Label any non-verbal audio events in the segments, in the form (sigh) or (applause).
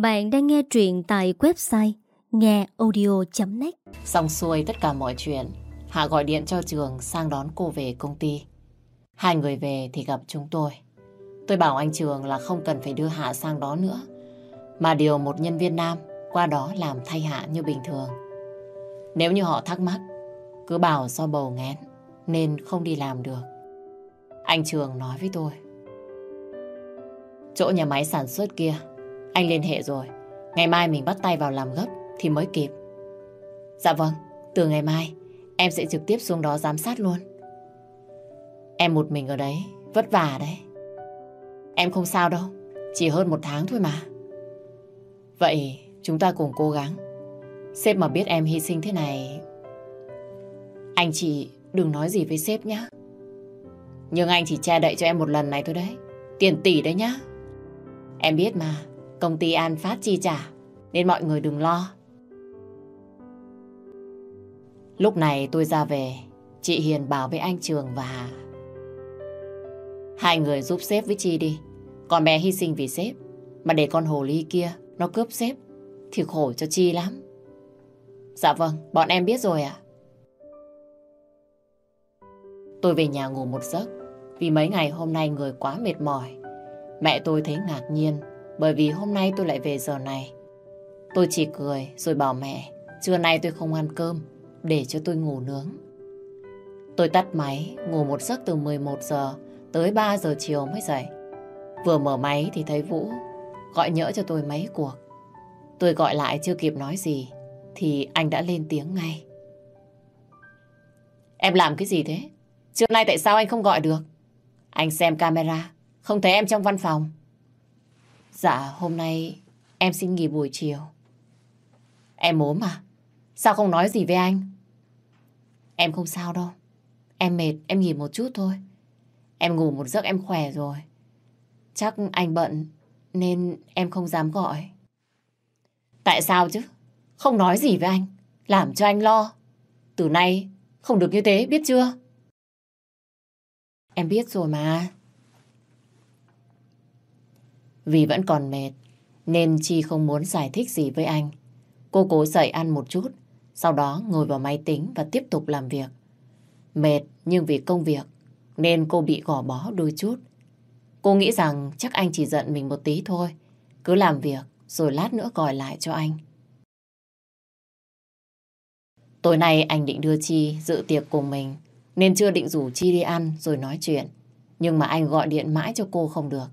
Bạn đang nghe truyện tại website ngheaudio.net Xong xuôi tất cả mọi chuyện, Hạ gọi điện cho Trường sang đón cô về công ty. Hai người về thì gặp chúng tôi. Tôi bảo anh Trường là không cần phải đưa Hạ sang đó nữa, mà điều một nhân viên nam qua đó làm thay Hạ như bình thường. Nếu như họ thắc mắc, cứ bảo do bầu nghén nên không đi làm được. Anh Trường nói với tôi. Chỗ nhà máy sản xuất kia, anh liên hệ rồi. Ngày mai mình bắt tay vào làm gấp thì mới kịp. Dạ vâng, từ ngày mai em sẽ trực tiếp xuống đó giám sát luôn. Em một mình ở đấy, vất vả đấy. Em không sao đâu, chỉ hơn một tháng thôi mà. Vậy chúng ta cùng cố gắng. Sếp mà biết em hy sinh thế này... Anh chị đừng nói gì với sếp nhé. Nhưng anh chỉ che đậy cho em một lần này thôi đấy. Tiền tỷ đấy nhá. Em biết mà, công ty An Phát chi trả, nên mọi người đừng lo. Lúc này tôi ra về, chị Hiền bảo với anh Trường và Hà. Hai người giúp sếp với Chi đi. Còn bé hy sinh vì sếp, mà để con hồ ly kia nó cướp sếp, thì khổ cho Chi lắm. Dạ vâng, bọn em biết rồi ạ. Tôi về nhà ngủ một giấc, vì mấy ngày hôm nay người quá mệt mỏi. Mẹ tôi thấy ngạc nhiên, bởi vì hôm nay tôi lại về giờ này. Tôi chỉ cười rồi bảo mẹ, trưa nay tôi không ăn cơm, để cho tôi ngủ nướng. Tôi tắt máy, ngủ một giấc từ 11 giờ tới 3 giờ chiều mới dậy. Vừa mở máy thì thấy Vũ gọi nhỡ cho tôi mấy cuộc. Tôi gọi lại chưa kịp nói gì thì anh đã lên tiếng ngay. Em làm cái gì thế? Trưa nay tại sao anh không gọi được? Anh xem camera, không thấy em trong văn phòng. Dạ, hôm nay em xin nghỉ buổi chiều. Em ốm à? Sao không nói gì với anh? Em không sao đâu. Em mệt, em nghỉ một chút thôi. Em ngủ một giấc em khỏe rồi. Chắc anh bận nên em không dám gọi. Tại sao chứ? Không nói gì với anh. Làm cho anh lo. Từ nay không được như thế, biết chưa? Em biết rồi mà. Vì vẫn còn mệt, nên Chi không muốn giải thích gì với anh. Cô cố dậy ăn một chút, sau đó ngồi vào máy tính và tiếp tục làm việc. Mệt nhưng vì công việc, nên cô bị gò bó đôi chút. Cô nghĩ rằng chắc anh chỉ giận mình một tí thôi. Cứ làm việc, rồi lát nữa gọi lại cho anh. Tối nay anh định đưa Chi dự tiệc cùng mình, nên chưa định rủ Chi đi ăn rồi nói chuyện. Nhưng mà anh gọi điện mãi cho cô không được.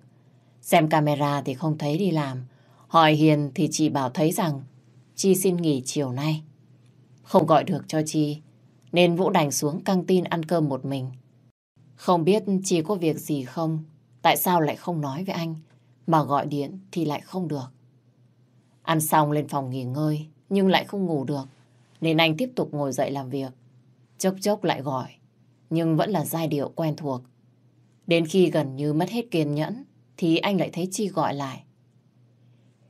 Xem camera thì không thấy đi làm. Hỏi Hiền thì chỉ bảo thấy rằng Chi xin nghỉ chiều nay. Không gọi được cho Chi, nên Vũ đành xuống căng tin ăn cơm một mình. Không biết Chi có việc gì không, tại sao lại không nói với anh, mà gọi điện thì lại không được. Ăn xong lên phòng nghỉ ngơi, nhưng lại không ngủ được, nên anh tiếp tục ngồi dậy làm việc. Chốc chốc lại gọi, nhưng vẫn là giai điệu quen thuộc. Đến khi gần như mất hết kiên nhẫn, thì anh lại thấy Chi gọi lại.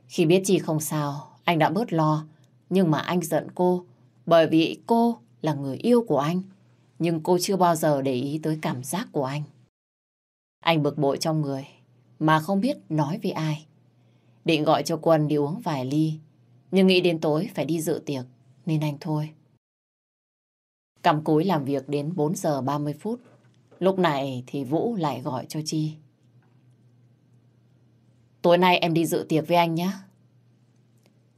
Khi biết Chi không sao, anh đã bớt lo, nhưng mà anh giận cô, bởi vì cô là người yêu của anh, nhưng cô chưa bao giờ để ý tới cảm giác của anh. Anh bực bội trong người, mà không biết nói với ai. Định gọi cho Quân đi uống vài ly, nhưng nghĩ đến tối phải đi dự tiệc, nên anh thôi. Cầm cúi làm việc đến 4 giờ 30 phút. Lúc này thì Vũ lại gọi cho Chi. Tối nay em đi dự tiệc với anh nhé.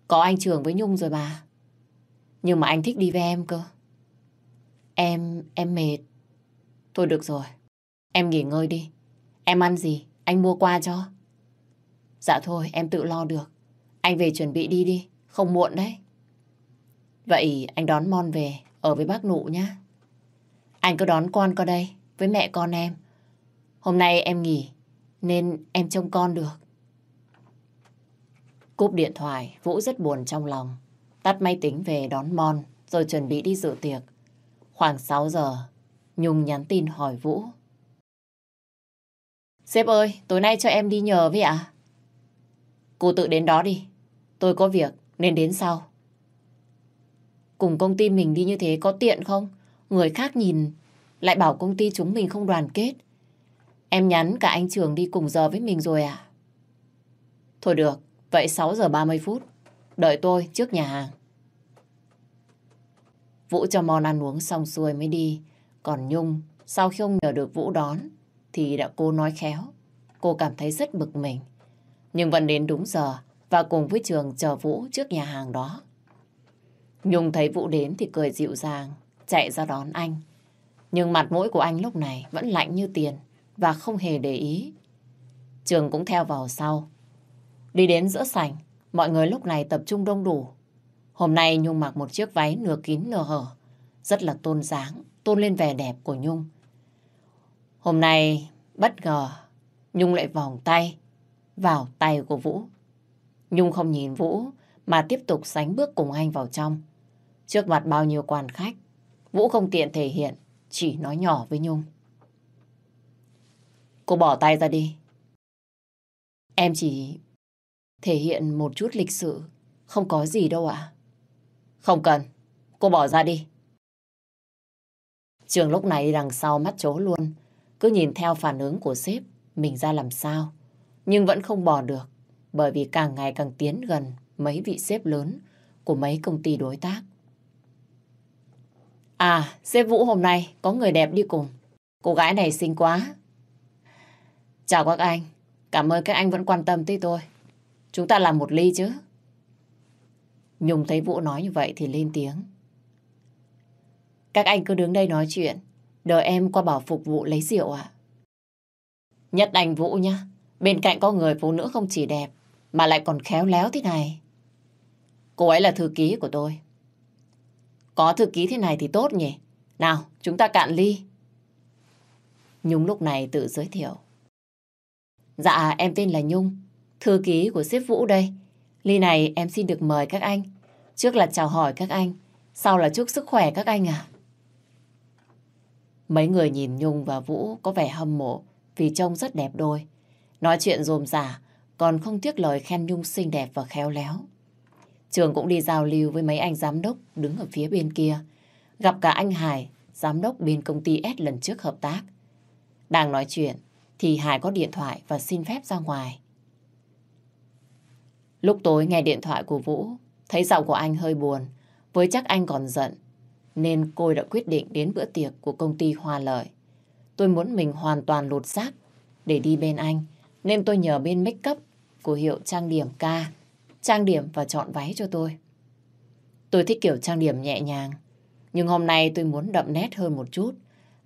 Có anh Trường với Nhung rồi bà. Nhưng mà anh thích đi với em cơ. Em, em mệt. Thôi được rồi. Em nghỉ ngơi đi. Em ăn gì? Anh mua qua cho. Dạ thôi, em tự lo được. Anh về chuẩn bị đi đi. Không muộn đấy. Vậy anh đón Mon về, ở với bác nụ nhá. Anh cứ đón con qua đây, với mẹ con em. Hôm nay em nghỉ, nên em trông con được. Cúp điện thoại, Vũ rất buồn trong lòng. Tắt máy tính về đón Mon, rồi chuẩn bị đi dự tiệc. Khoảng 6 giờ, Nhung nhắn tin hỏi Vũ. Sếp ơi, tối nay cho em đi nhờ với ạ. Cô tự đến đó đi. Tôi có việc, nên đến sau. Cùng công ty mình đi như thế có tiện không? Người khác nhìn, lại bảo công ty chúng mình không đoàn kết. Em nhắn cả anh Trường đi cùng giờ với mình rồi à? Thôi được, Vậy 6 giờ 30 phút, đợi tôi trước nhà hàng. Vũ cho Mon ăn uống xong xuôi mới đi. Còn Nhung, sau khi ông nhờ được Vũ đón, thì đã cô nói khéo. Cô cảm thấy rất bực mình. Nhưng vẫn đến đúng giờ và cùng với Trường chờ Vũ trước nhà hàng đó. Nhung thấy Vũ đến thì cười dịu dàng, chạy ra đón anh. Nhưng mặt mũi của anh lúc này vẫn lạnh như tiền và không hề để ý. Trường cũng theo vào sau. Đi đến giữa sảnh, mọi người lúc này tập trung đông đủ. Hôm nay Nhung mặc một chiếc váy nửa kín nửa hở, rất là tôn dáng, tôn lên vẻ đẹp của Nhung. Hôm nay, bất ngờ, Nhung lại vòng tay vào tay của Vũ. Nhung không nhìn Vũ mà tiếp tục sánh bước cùng anh vào trong. Trước mặt bao nhiêu quan khách, Vũ không tiện thể hiện, chỉ nói nhỏ với Nhung. Cô bỏ tay ra đi. Em chỉ thể hiện một chút lịch sự, không có gì đâu ạ. Không cần, cô bỏ ra đi. Trường lúc này đằng sau mắt chố luôn, cứ nhìn theo phản ứng của sếp, mình ra làm sao. Nhưng vẫn không bỏ được, bởi vì càng ngày càng tiến gần mấy vị sếp lớn của mấy công ty đối tác. À, sếp Vũ hôm nay có người đẹp đi cùng. Cô gái này xinh quá. Chào các anh, cảm ơn các anh vẫn quan tâm tới tôi. Chúng ta làm một ly chứ. Nhung thấy Vũ nói như vậy thì lên tiếng. Các anh cứ đứng đây nói chuyện, đợi em qua bảo phục vụ lấy rượu ạ. Nhất anh Vũ nhá, bên cạnh có người phụ nữ không chỉ đẹp, mà lại còn khéo léo thế này. Cô ấy là thư ký của tôi. Có thư ký thế này thì tốt nhỉ? Nào, chúng ta cạn ly. Nhung lúc này tự giới thiệu. Dạ, em tên là Nhung, thư ký của sếp Vũ đây. Ly này em xin được mời các anh. Trước là chào hỏi các anh, sau là chúc sức khỏe các anh à. Mấy người nhìn Nhung và Vũ có vẻ hâm mộ vì trông rất đẹp đôi. Nói chuyện rồm rả, còn không tiếc lời khen Nhung xinh đẹp và khéo léo. Trường cũng đi giao lưu với mấy anh giám đốc đứng ở phía bên kia. Gặp cả anh Hải, giám đốc bên công ty S lần trước hợp tác. Đang nói chuyện, thì Hải có điện thoại và xin phép ra ngoài. Lúc tối nghe điện thoại của Vũ, thấy giọng của anh hơi buồn, với chắc anh còn giận, nên cô đã quyết định đến bữa tiệc của công ty Hoa Lợi. Tôi muốn mình hoàn toàn lột xác để đi bên anh, nên tôi nhờ bên make up của hiệu trang điểm ca, trang điểm và chọn váy cho tôi. Tôi thích kiểu trang điểm nhẹ nhàng, nhưng hôm nay tôi muốn đậm nét hơn một chút,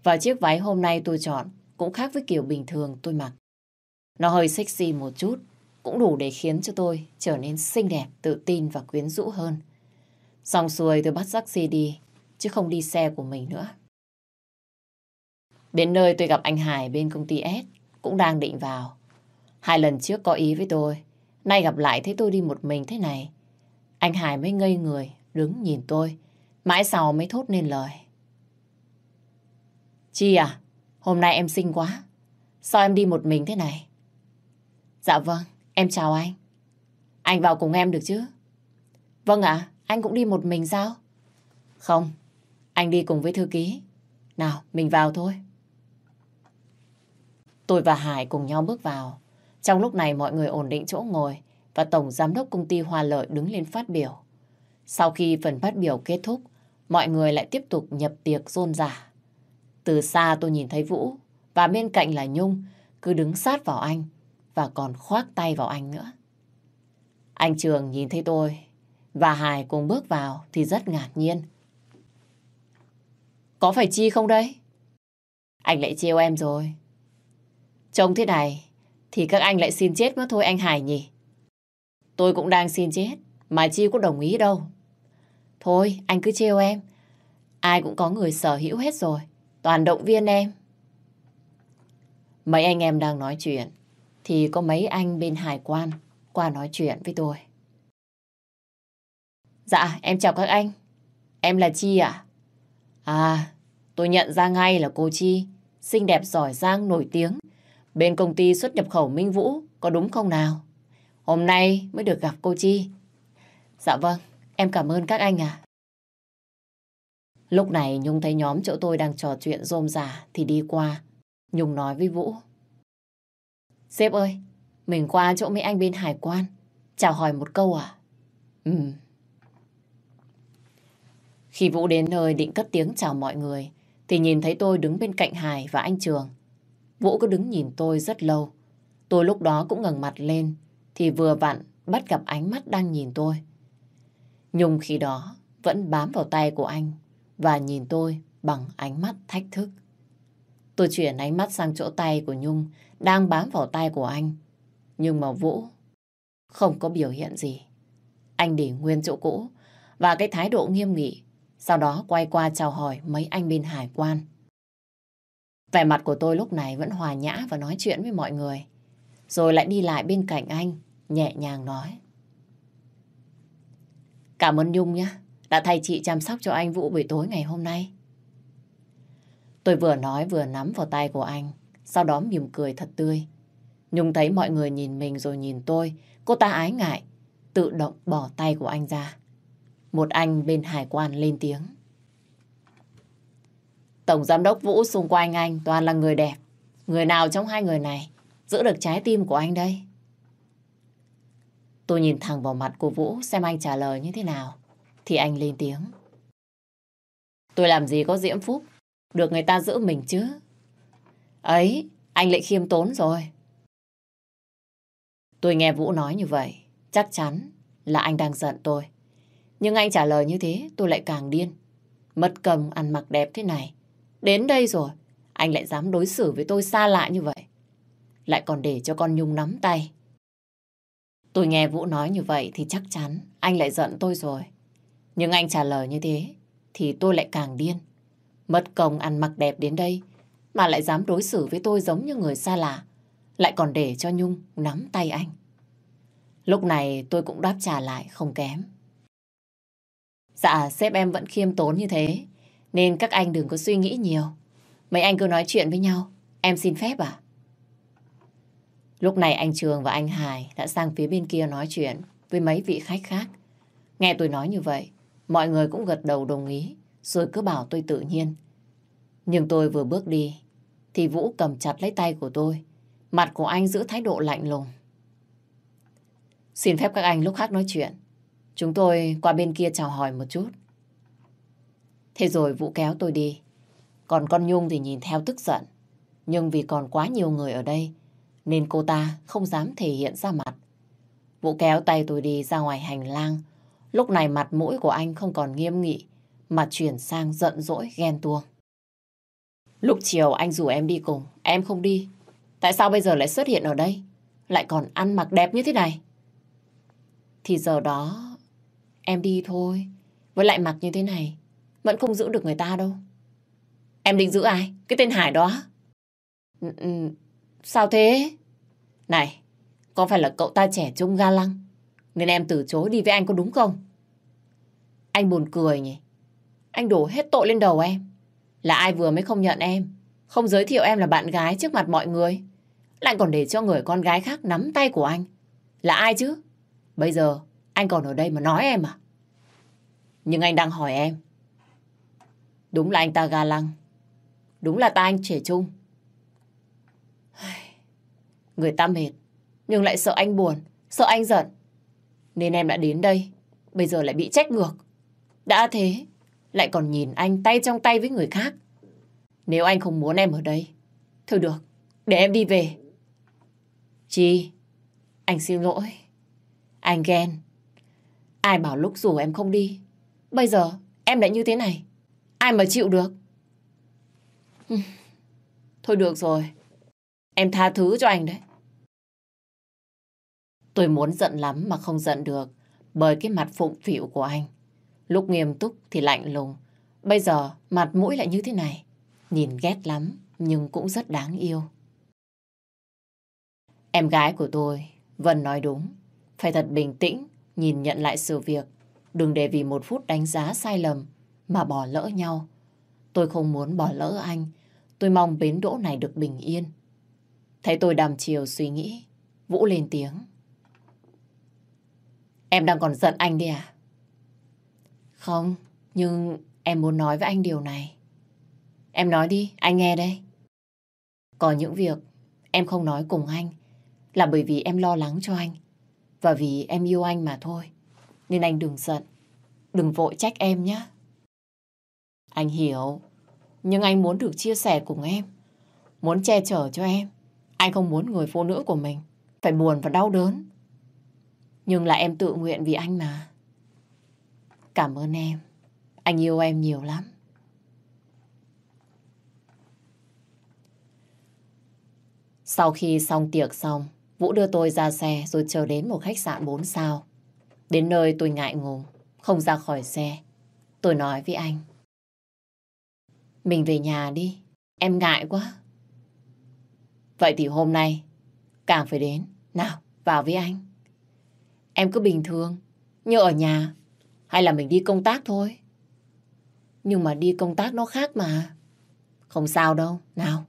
và chiếc váy hôm nay tôi chọn cũng khác với kiểu bình thường tôi mặc. Nó hơi sexy một chút, cũng đủ để khiến cho tôi trở nên xinh đẹp, tự tin và quyến rũ hơn. Xong xuôi tôi bắt taxi đi, chứ không đi xe của mình nữa. Đến nơi tôi gặp anh Hải bên công ty S, cũng đang định vào. Hai lần trước có ý với tôi, nay gặp lại thấy tôi đi một mình thế này. Anh Hải mới ngây người, đứng nhìn tôi, mãi sau mới thốt nên lời. Chi à, hôm nay em xinh quá, sao em đi một mình thế này? Dạ vâng, em chào anh. Anh vào cùng em được chứ? Vâng ạ, anh cũng đi một mình sao? Không, anh đi cùng với thư ký. Nào, mình vào thôi. Tôi và Hải cùng nhau bước vào. Trong lúc này mọi người ổn định chỗ ngồi và Tổng Giám đốc Công ty Hoa Lợi đứng lên phát biểu. Sau khi phần phát biểu kết thúc, mọi người lại tiếp tục nhập tiệc rôn rả. Từ xa tôi nhìn thấy Vũ và bên cạnh là Nhung cứ đứng sát vào anh và còn khoác tay vào anh nữa. Anh Trường nhìn thấy tôi và Hải cùng bước vào thì rất ngạc nhiên. Có phải Chi không đây? Anh lại chiêu em rồi. Trông thế này thì các anh lại xin chết mất thôi anh Hải nhỉ? Tôi cũng đang xin chết, mà Chi có đồng ý đâu. Thôi, anh cứ trêu em. Ai cũng có người sở hữu hết rồi. Toàn động viên em. Mấy anh em đang nói chuyện thì có mấy anh bên hải quan qua nói chuyện với tôi. Dạ, em chào các anh. Em là Chi ạ? À? tôi nhận ra ngay là cô Chi, xinh đẹp giỏi giang nổi tiếng. Bên công ty xuất nhập khẩu Minh Vũ, có đúng không nào? Hôm nay mới được gặp cô Chi. Dạ vâng, em cảm ơn các anh ạ. Lúc này Nhung thấy nhóm chỗ tôi đang trò chuyện rôm rả thì đi qua. Nhung nói với Vũ. Sếp ơi, mình qua chỗ mấy anh bên hải quan. chào hỏi một câu à? Ừ. Khi Vũ đến nơi định cất tiếng chào mọi người, thì nhìn thấy tôi đứng bên cạnh Hải và anh Trường. Vũ cứ đứng nhìn tôi rất lâu. Tôi lúc đó cũng ngẩng mặt lên, thì vừa vặn bắt gặp ánh mắt đang nhìn tôi. Nhung khi đó vẫn bám vào tay của anh và nhìn tôi bằng ánh mắt thách thức. Tôi chuyển ánh mắt sang chỗ tay của Nhung đang bám vào tay của anh. Nhưng mà Vũ không có biểu hiện gì. Anh để nguyên chỗ cũ và cái thái độ nghiêm nghị. Sau đó quay qua chào hỏi mấy anh bên hải quan. Vẻ mặt của tôi lúc này vẫn hòa nhã và nói chuyện với mọi người. Rồi lại đi lại bên cạnh anh, nhẹ nhàng nói. Cảm ơn Nhung nhé, đã thay chị chăm sóc cho anh Vũ buổi tối ngày hôm nay. Tôi vừa nói vừa nắm vào tay của anh, sau đó mỉm cười thật tươi. Nhung thấy mọi người nhìn mình rồi nhìn tôi, cô ta ái ngại, tự động bỏ tay của anh ra. Một anh bên hải quan lên tiếng. Tổng giám đốc Vũ xung quanh anh toàn là người đẹp. Người nào trong hai người này giữ được trái tim của anh đây? Tôi nhìn thẳng vào mặt của Vũ xem anh trả lời như thế nào. Thì anh lên tiếng. Tôi làm gì có diễm phúc, được người ta giữ mình chứ. Ấy, anh lại khiêm tốn rồi. Tôi nghe Vũ nói như vậy, chắc chắn là anh đang giận tôi. Nhưng anh trả lời như thế, tôi lại càng điên. Mất cầm ăn mặc đẹp thế này. Đến đây rồi, anh lại dám đối xử với tôi xa lạ như vậy. Lại còn để cho con Nhung nắm tay. Tôi nghe Vũ nói như vậy thì chắc chắn anh lại giận tôi rồi. Nhưng anh trả lời như thế thì tôi lại càng điên. Mất công ăn mặc đẹp đến đây mà lại dám đối xử với tôi giống như người xa lạ. Lại còn để cho Nhung nắm tay anh. Lúc này tôi cũng đáp trả lại không kém. Dạ, sếp em vẫn khiêm tốn như thế. Nên các anh đừng có suy nghĩ nhiều. Mấy anh cứ nói chuyện với nhau. Em xin phép à? Lúc này anh Trường và anh Hải đã sang phía bên kia nói chuyện với mấy vị khách khác. Nghe tôi nói như vậy, mọi người cũng gật đầu đồng ý, rồi cứ bảo tôi tự nhiên. Nhưng tôi vừa bước đi, thì Vũ cầm chặt lấy tay của tôi. Mặt của anh giữ thái độ lạnh lùng. Xin phép các anh lúc khác nói chuyện. Chúng tôi qua bên kia chào hỏi một chút. Thế rồi Vũ kéo tôi đi. Còn con Nhung thì nhìn theo tức giận. Nhưng vì còn quá nhiều người ở đây, nên cô ta không dám thể hiện ra mặt. Vũ kéo tay tôi đi ra ngoài hành lang. Lúc này mặt mũi của anh không còn nghiêm nghị, mà chuyển sang giận dỗi ghen tuông. Lúc chiều anh rủ em đi cùng, em không đi. Tại sao bây giờ lại xuất hiện ở đây? Lại còn ăn mặc đẹp như thế này? Thì giờ đó em đi thôi. Với lại mặc như thế này, vẫn không giữ được người ta đâu. Em định giữ ai? Cái tên Hải đó? Ừ, ừ. sao thế? Này, có phải là cậu ta trẻ trung ga lăng? Nên em từ chối đi với anh có đúng không? Anh buồn cười nhỉ? Anh đổ hết tội lên đầu em. Là ai vừa mới không nhận em, không giới thiệu em là bạn gái trước mặt mọi người. Lại còn để cho người con gái khác nắm tay của anh. Là ai chứ? Bây giờ anh còn ở đây mà nói em à? Nhưng anh đang hỏi em. Đúng là anh ta ga lăng. Đúng là ta anh trẻ trung. (sighs) Người ta mệt, nhưng lại sợ anh buồn, sợ anh giận. Nên em đã đến đây, bây giờ lại bị trách ngược. Đã thế, lại còn nhìn anh tay trong tay với người khác. Nếu anh không muốn em ở đây, thôi được, để em đi về. Chi, anh xin lỗi. Anh ghen. Ai bảo lúc rủ em không đi. Bây giờ em lại như thế này. Ai mà chịu được. Thôi được rồi. Em tha thứ cho anh đấy. Tôi muốn giận lắm mà không giận được bởi cái mặt phụng phịu của anh. Lúc nghiêm túc thì lạnh lùng. Bây giờ mặt mũi lại như thế này. Nhìn ghét lắm nhưng cũng rất đáng yêu. Em gái của tôi, Vân nói đúng. Phải thật bình tĩnh, nhìn nhận lại sự việc. Đừng để vì một phút đánh giá sai lầm mà bỏ lỡ nhau. Tôi không muốn bỏ lỡ anh. Tôi mong bến đỗ này được bình yên. Thấy tôi đàm chiều suy nghĩ, Vũ lên tiếng. Em đang còn giận anh đi à? Không, nhưng em muốn nói với anh điều này. Em nói đi, anh nghe đây. Có những việc em không nói cùng anh là bởi vì em lo lắng cho anh. Và vì em yêu anh mà thôi. Nên anh đừng giận. Đừng vội trách em nhé. Anh hiểu. Nhưng anh muốn được chia sẻ cùng em. Muốn che chở cho em. Anh không muốn người phụ nữ của mình phải buồn và đau đớn. Nhưng là em tự nguyện vì anh mà. Cảm ơn em. Anh yêu em nhiều lắm. Sau khi xong tiệc xong, Vũ đưa tôi ra xe rồi chờ đến một khách sạn 4 sao. Đến nơi tôi ngại ngùng, không ra khỏi xe. Tôi nói với anh. Mình về nhà đi, em ngại quá. Vậy thì hôm nay, càng phải đến. Nào, vào với anh. Em cứ bình thường, như ở nhà, hay là mình đi công tác thôi. Nhưng mà đi công tác nó khác mà. Không sao đâu, nào,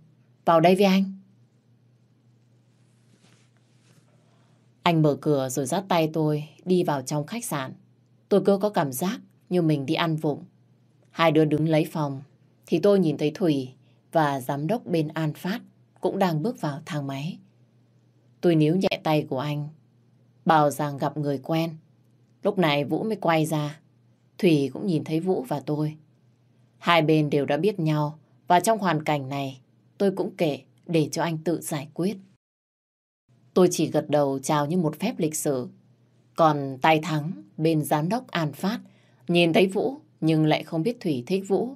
vào đây với anh. Anh mở cửa rồi dắt tay tôi đi vào trong khách sạn. Tôi cứ có cảm giác như mình đi ăn vụng. Hai đứa đứng lấy phòng thì tôi nhìn thấy Thủy và giám đốc bên An Phát cũng đang bước vào thang máy. Tôi níu nhẹ tay của anh, bảo rằng gặp người quen. Lúc này Vũ mới quay ra. Thủy cũng nhìn thấy Vũ và tôi. Hai bên đều đã biết nhau và trong hoàn cảnh này tôi cũng kể để cho anh tự giải quyết. Tôi chỉ gật đầu chào như một phép lịch sử. Còn tay thắng bên giám đốc An Phát nhìn thấy Vũ nhưng lại không biết Thủy thích Vũ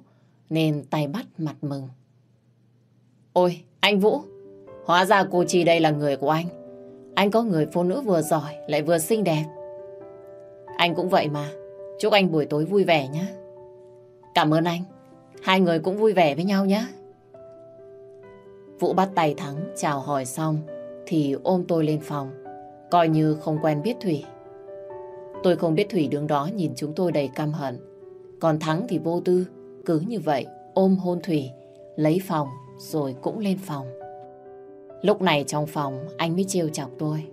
nên tay bắt mặt mừng. Ôi, anh Vũ, hóa ra cô Chi đây là người của anh. Anh có người phụ nữ vừa giỏi lại vừa xinh đẹp. Anh cũng vậy mà. Chúc anh buổi tối vui vẻ nhé. Cảm ơn anh. Hai người cũng vui vẻ với nhau nhé. Vũ bắt tay Thắng chào hỏi xong thì ôm tôi lên phòng, coi như không quen biết Thủy. Tôi không biết Thủy đứng đó nhìn chúng tôi đầy căm hận. Còn Thắng thì vô tư, cứ như vậy ôm hôn Thủy, lấy phòng rồi cũng lên phòng. Lúc này trong phòng anh mới trêu chọc tôi.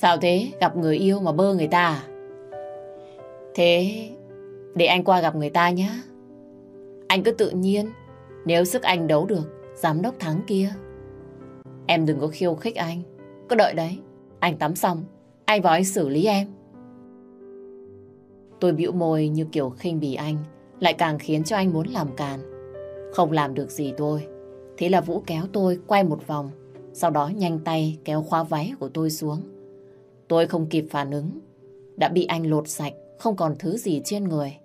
Sao thế? Gặp người yêu mà bơ người ta à? Thế để anh qua gặp người ta nhé. Anh cứ tự nhiên, nếu sức anh đấu được giám đốc thắng kia. Em đừng có khiêu khích anh. Cứ đợi đấy. Anh tắm xong, anh vào anh xử lý em. Tôi bĩu môi như kiểu khinh bỉ anh, lại càng khiến cho anh muốn làm càn. Không làm được gì tôi. Thế là Vũ kéo tôi quay một vòng, sau đó nhanh tay kéo khóa váy của tôi xuống. Tôi không kịp phản ứng, đã bị anh lột sạch, không còn thứ gì trên người.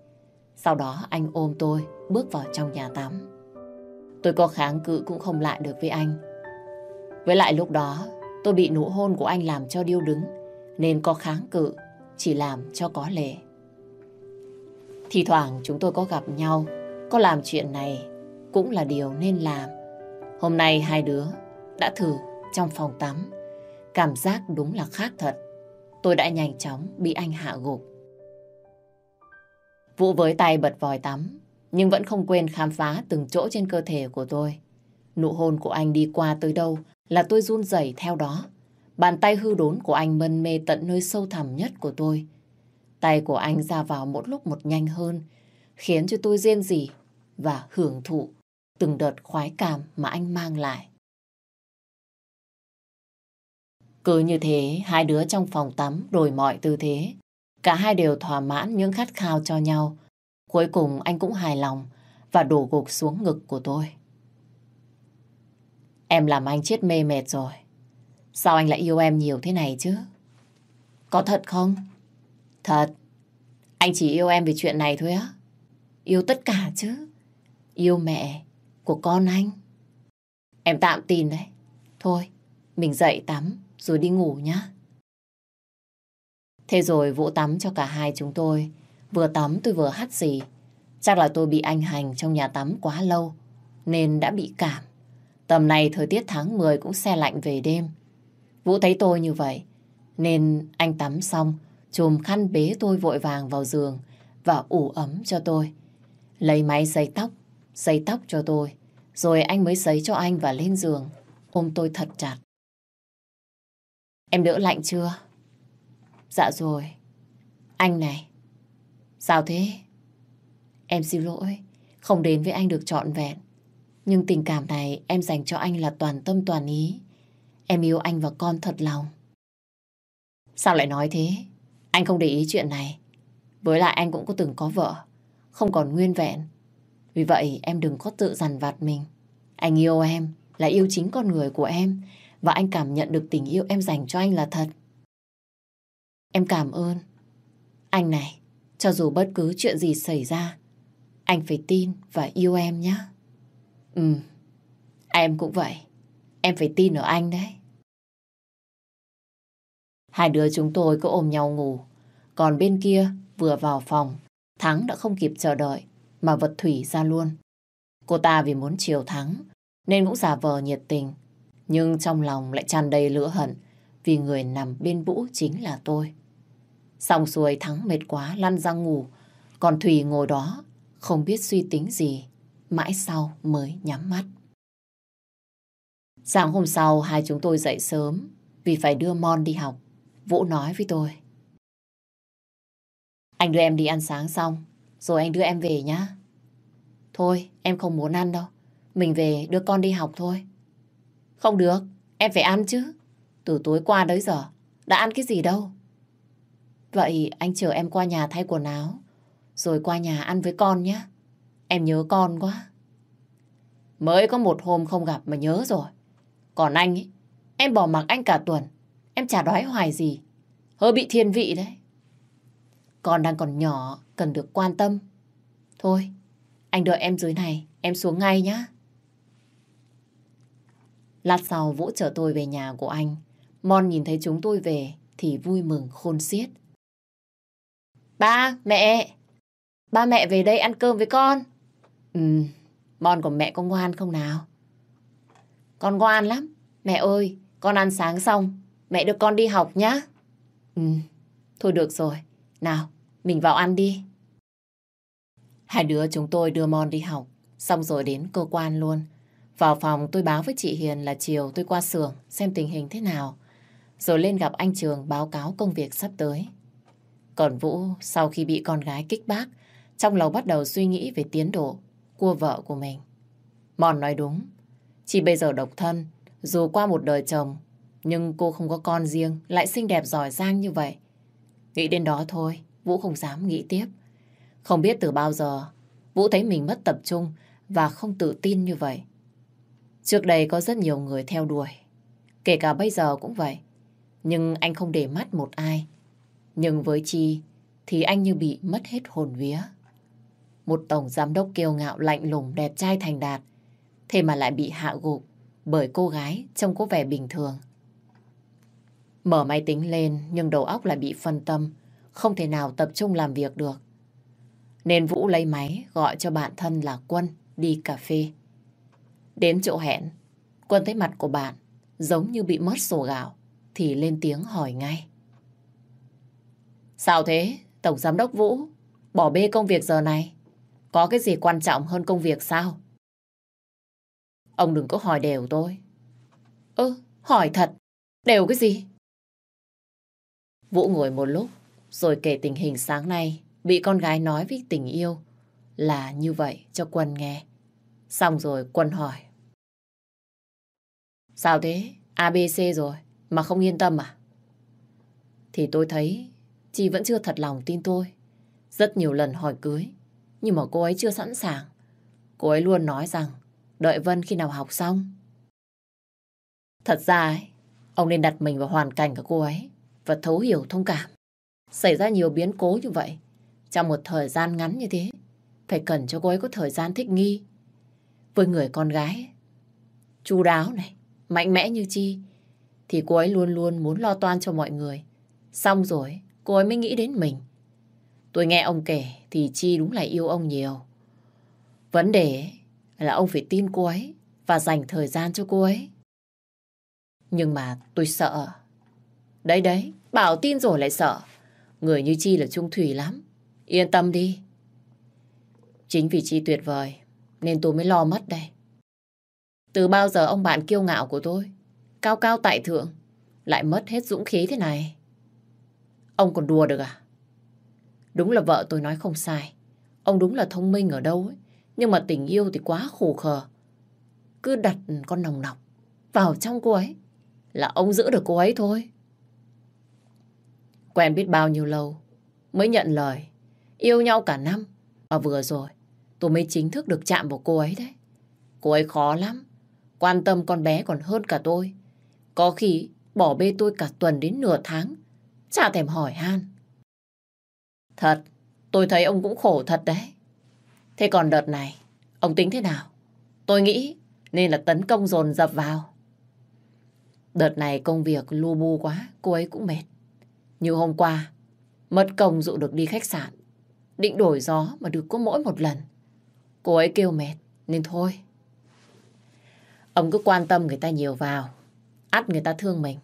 Sau đó anh ôm tôi, bước vào trong nhà tắm. Tôi có kháng cự cũng không lại được với anh. Với lại lúc đó, tôi bị nụ hôn của anh làm cho điêu đứng, nên có kháng cự, chỉ làm cho có lệ. Thì thoảng chúng tôi có gặp nhau, có làm chuyện này cũng là điều nên làm. Hôm nay hai đứa đã thử trong phòng tắm. Cảm giác đúng là khác thật. Tôi đã nhanh chóng bị anh hạ gục. Vũ với tay bật vòi tắm, nhưng vẫn không quên khám phá từng chỗ trên cơ thể của tôi. Nụ hôn của anh đi qua tới đâu là tôi run rẩy theo đó. Bàn tay hư đốn của anh mân mê tận nơi sâu thẳm nhất của tôi. Tay của anh ra vào một lúc một nhanh hơn, khiến cho tôi riêng rỉ và hưởng thụ từng đợt khoái cảm mà anh mang lại. Cứ như thế, hai đứa trong phòng tắm đổi mọi tư thế. Cả hai đều thỏa mãn những khát khao cho nhau. Cuối cùng anh cũng hài lòng và đổ gục xuống ngực của tôi. Em làm anh chết mê mệt rồi. Sao anh lại yêu em nhiều thế này chứ? Có thật không? Thật. Anh chỉ yêu em vì chuyện này thôi á. Yêu tất cả chứ. Yêu mẹ của con anh. Em tạm tin đấy. Thôi, mình dậy tắm rồi đi ngủ nhá. Thế rồi Vũ tắm cho cả hai chúng tôi. Vừa tắm tôi vừa hắt xì. Chắc là tôi bị anh hành trong nhà tắm quá lâu nên đã bị cảm. Tầm này thời tiết tháng 10 cũng xe lạnh về đêm. Vũ thấy tôi như vậy, nên anh tắm xong, chùm khăn bế tôi vội vàng vào giường và ủ ấm cho tôi. Lấy máy giấy tóc, giấy tóc cho tôi, rồi anh mới giấy cho anh và lên giường, ôm tôi thật chặt. Em đỡ lạnh chưa? Dạ rồi. Anh này. Sao thế? Em xin lỗi, không đến với anh được trọn vẹn. Nhưng tình cảm này em dành cho anh là toàn tâm toàn ý. Em yêu anh và con thật lòng. Sao lại nói thế? Anh không để ý chuyện này. Với lại anh cũng có từng có vợ, không còn nguyên vẹn. Vì vậy em đừng có tự dằn vặt mình. Anh yêu em là yêu chính con người của em và anh cảm nhận được tình yêu em dành cho anh là thật. Em cảm ơn. Anh này, cho dù bất cứ chuyện gì xảy ra, anh phải tin và yêu em nhé. Ừ, em cũng vậy. Em phải tin ở anh đấy. Hai đứa chúng tôi cứ ôm nhau ngủ. Còn bên kia vừa vào phòng, Thắng đã không kịp chờ đợi mà vật Thủy ra luôn. Cô ta vì muốn chiều Thắng nên cũng giả vờ nhiệt tình. Nhưng trong lòng lại tràn đầy lửa hận vì người nằm bên Vũ chính là tôi. Xong xuôi Thắng mệt quá lăn ra ngủ còn thùy ngồi đó không biết suy tính gì mãi sau mới nhắm mắt. Sáng hôm sau hai chúng tôi dậy sớm vì phải đưa Mon đi học. Vũ nói với tôi. Anh đưa em đi ăn sáng xong, rồi anh đưa em về nhá. Thôi, em không muốn ăn đâu. Mình về đưa con đi học thôi. Không được, em phải ăn chứ. Từ tối qua tới giờ, đã ăn cái gì đâu. Vậy anh chờ em qua nhà thay quần áo, rồi qua nhà ăn với con nhé. Em nhớ con quá. Mới có một hôm không gặp mà nhớ rồi. Còn anh ấy, em bỏ mặc anh cả tuần. Em chả đói hoài gì. Hơi bị thiên vị đấy. Con đang còn nhỏ, cần được quan tâm. Thôi, anh đợi em dưới này, em xuống ngay nhá. Lát sau Vũ chở tôi về nhà của anh. Mon nhìn thấy chúng tôi về thì vui mừng khôn xiết. Ba, mẹ! Ba mẹ về đây ăn cơm với con. Ừ, Mon của mẹ có ngoan không nào? Con ngoan lắm. Mẹ ơi, con ăn sáng xong, mẹ đưa con đi học nhá. Ừ, thôi được rồi. Nào, mình vào ăn đi. Hai đứa chúng tôi đưa Mon đi học, xong rồi đến cơ quan luôn. Vào phòng tôi báo với chị Hiền là chiều tôi qua xưởng xem tình hình thế nào. Rồi lên gặp anh Trường báo cáo công việc sắp tới. Còn Vũ sau khi bị con gái kích bác, trong lòng bắt đầu suy nghĩ về tiến độ của vợ của mình. Mòn nói đúng, chỉ bây giờ độc thân, dù qua một đời chồng, nhưng cô không có con riêng, lại xinh đẹp giỏi giang như vậy. Nghĩ đến đó thôi, Vũ không dám nghĩ tiếp. Không biết từ bao giờ, Vũ thấy mình mất tập trung và không tự tin như vậy. Trước đây có rất nhiều người theo đuổi, kể cả bây giờ cũng vậy. Nhưng anh không để mắt một ai. Nhưng với Chi thì anh như bị mất hết hồn vía. Một tổng giám đốc kiêu ngạo lạnh lùng đẹp trai thành đạt, thế mà lại bị hạ gục bởi cô gái trông có vẻ bình thường. Mở máy tính lên nhưng đầu óc lại bị phân tâm, không thể nào tập trung làm việc được. Nên Vũ lấy máy gọi cho bạn thân là Quân đi cà phê. Đến chỗ hẹn, Quân thấy mặt của bạn giống như bị mất sổ gạo thì lên tiếng hỏi ngay. Sao thế, Tổng Giám đốc Vũ? Bỏ bê công việc giờ này? Có cái gì quan trọng hơn công việc sao? Ông đừng có hỏi đều tôi. Ơ, hỏi thật. Đều cái gì? Vũ ngồi một lúc, rồi kể tình hình sáng nay bị con gái nói với tình yêu là như vậy cho Quân nghe. Xong rồi Quân hỏi. Sao thế? ABC rồi, mà không yên tâm à? Thì tôi thấy chị vẫn chưa thật lòng tin tôi. Rất nhiều lần hỏi cưới, nhưng mà cô ấy chưa sẵn sàng. Cô ấy luôn nói rằng đợi Vân khi nào học xong. Thật ra ấy, ông nên đặt mình vào hoàn cảnh của cô ấy và thấu hiểu thông cảm. Xảy ra nhiều biến cố như vậy trong một thời gian ngắn như thế phải cần cho cô ấy có thời gian thích nghi với người con gái chu đáo này, mạnh mẽ như Chi thì cô ấy luôn luôn muốn lo toan cho mọi người. Xong rồi, cô ấy mới nghĩ đến mình. Tôi nghe ông kể thì Chi đúng là yêu ông nhiều. Vấn đề là ông phải tin cô ấy và dành thời gian cho cô ấy. Nhưng mà tôi sợ. Đấy đấy, bảo tin rồi lại sợ. Người như Chi là trung thủy lắm. Yên tâm đi. Chính vì Chi tuyệt vời nên tôi mới lo mất đây. Từ bao giờ ông bạn kiêu ngạo của tôi, cao cao tại thượng, lại mất hết dũng khí thế này? Ông còn đùa được à? Đúng là vợ tôi nói không sai. Ông đúng là thông minh ở đâu ấy. Nhưng mà tình yêu thì quá khổ khờ. Cứ đặt con nòng nọc vào trong cô ấy là ông giữ được cô ấy thôi. Quen biết bao nhiêu lâu mới nhận lời. Yêu nhau cả năm. Và vừa rồi tôi mới chính thức được chạm vào cô ấy đấy. Cô ấy khó lắm. Quan tâm con bé còn hơn cả tôi. Có khi bỏ bê tôi cả tuần đến nửa tháng. Chả thèm hỏi han. Thật, tôi thấy ông cũng khổ thật đấy. Thế còn đợt này, ông tính thế nào? Tôi nghĩ nên là tấn công dồn dập vào. Đợt này công việc lu bu quá, cô ấy cũng mệt. Như hôm qua, mất công dụ được đi khách sạn. Định đổi gió mà được có mỗi một lần. Cô ấy kêu mệt, nên thôi. Ông cứ quan tâm người ta nhiều vào. Át người ta thương mình.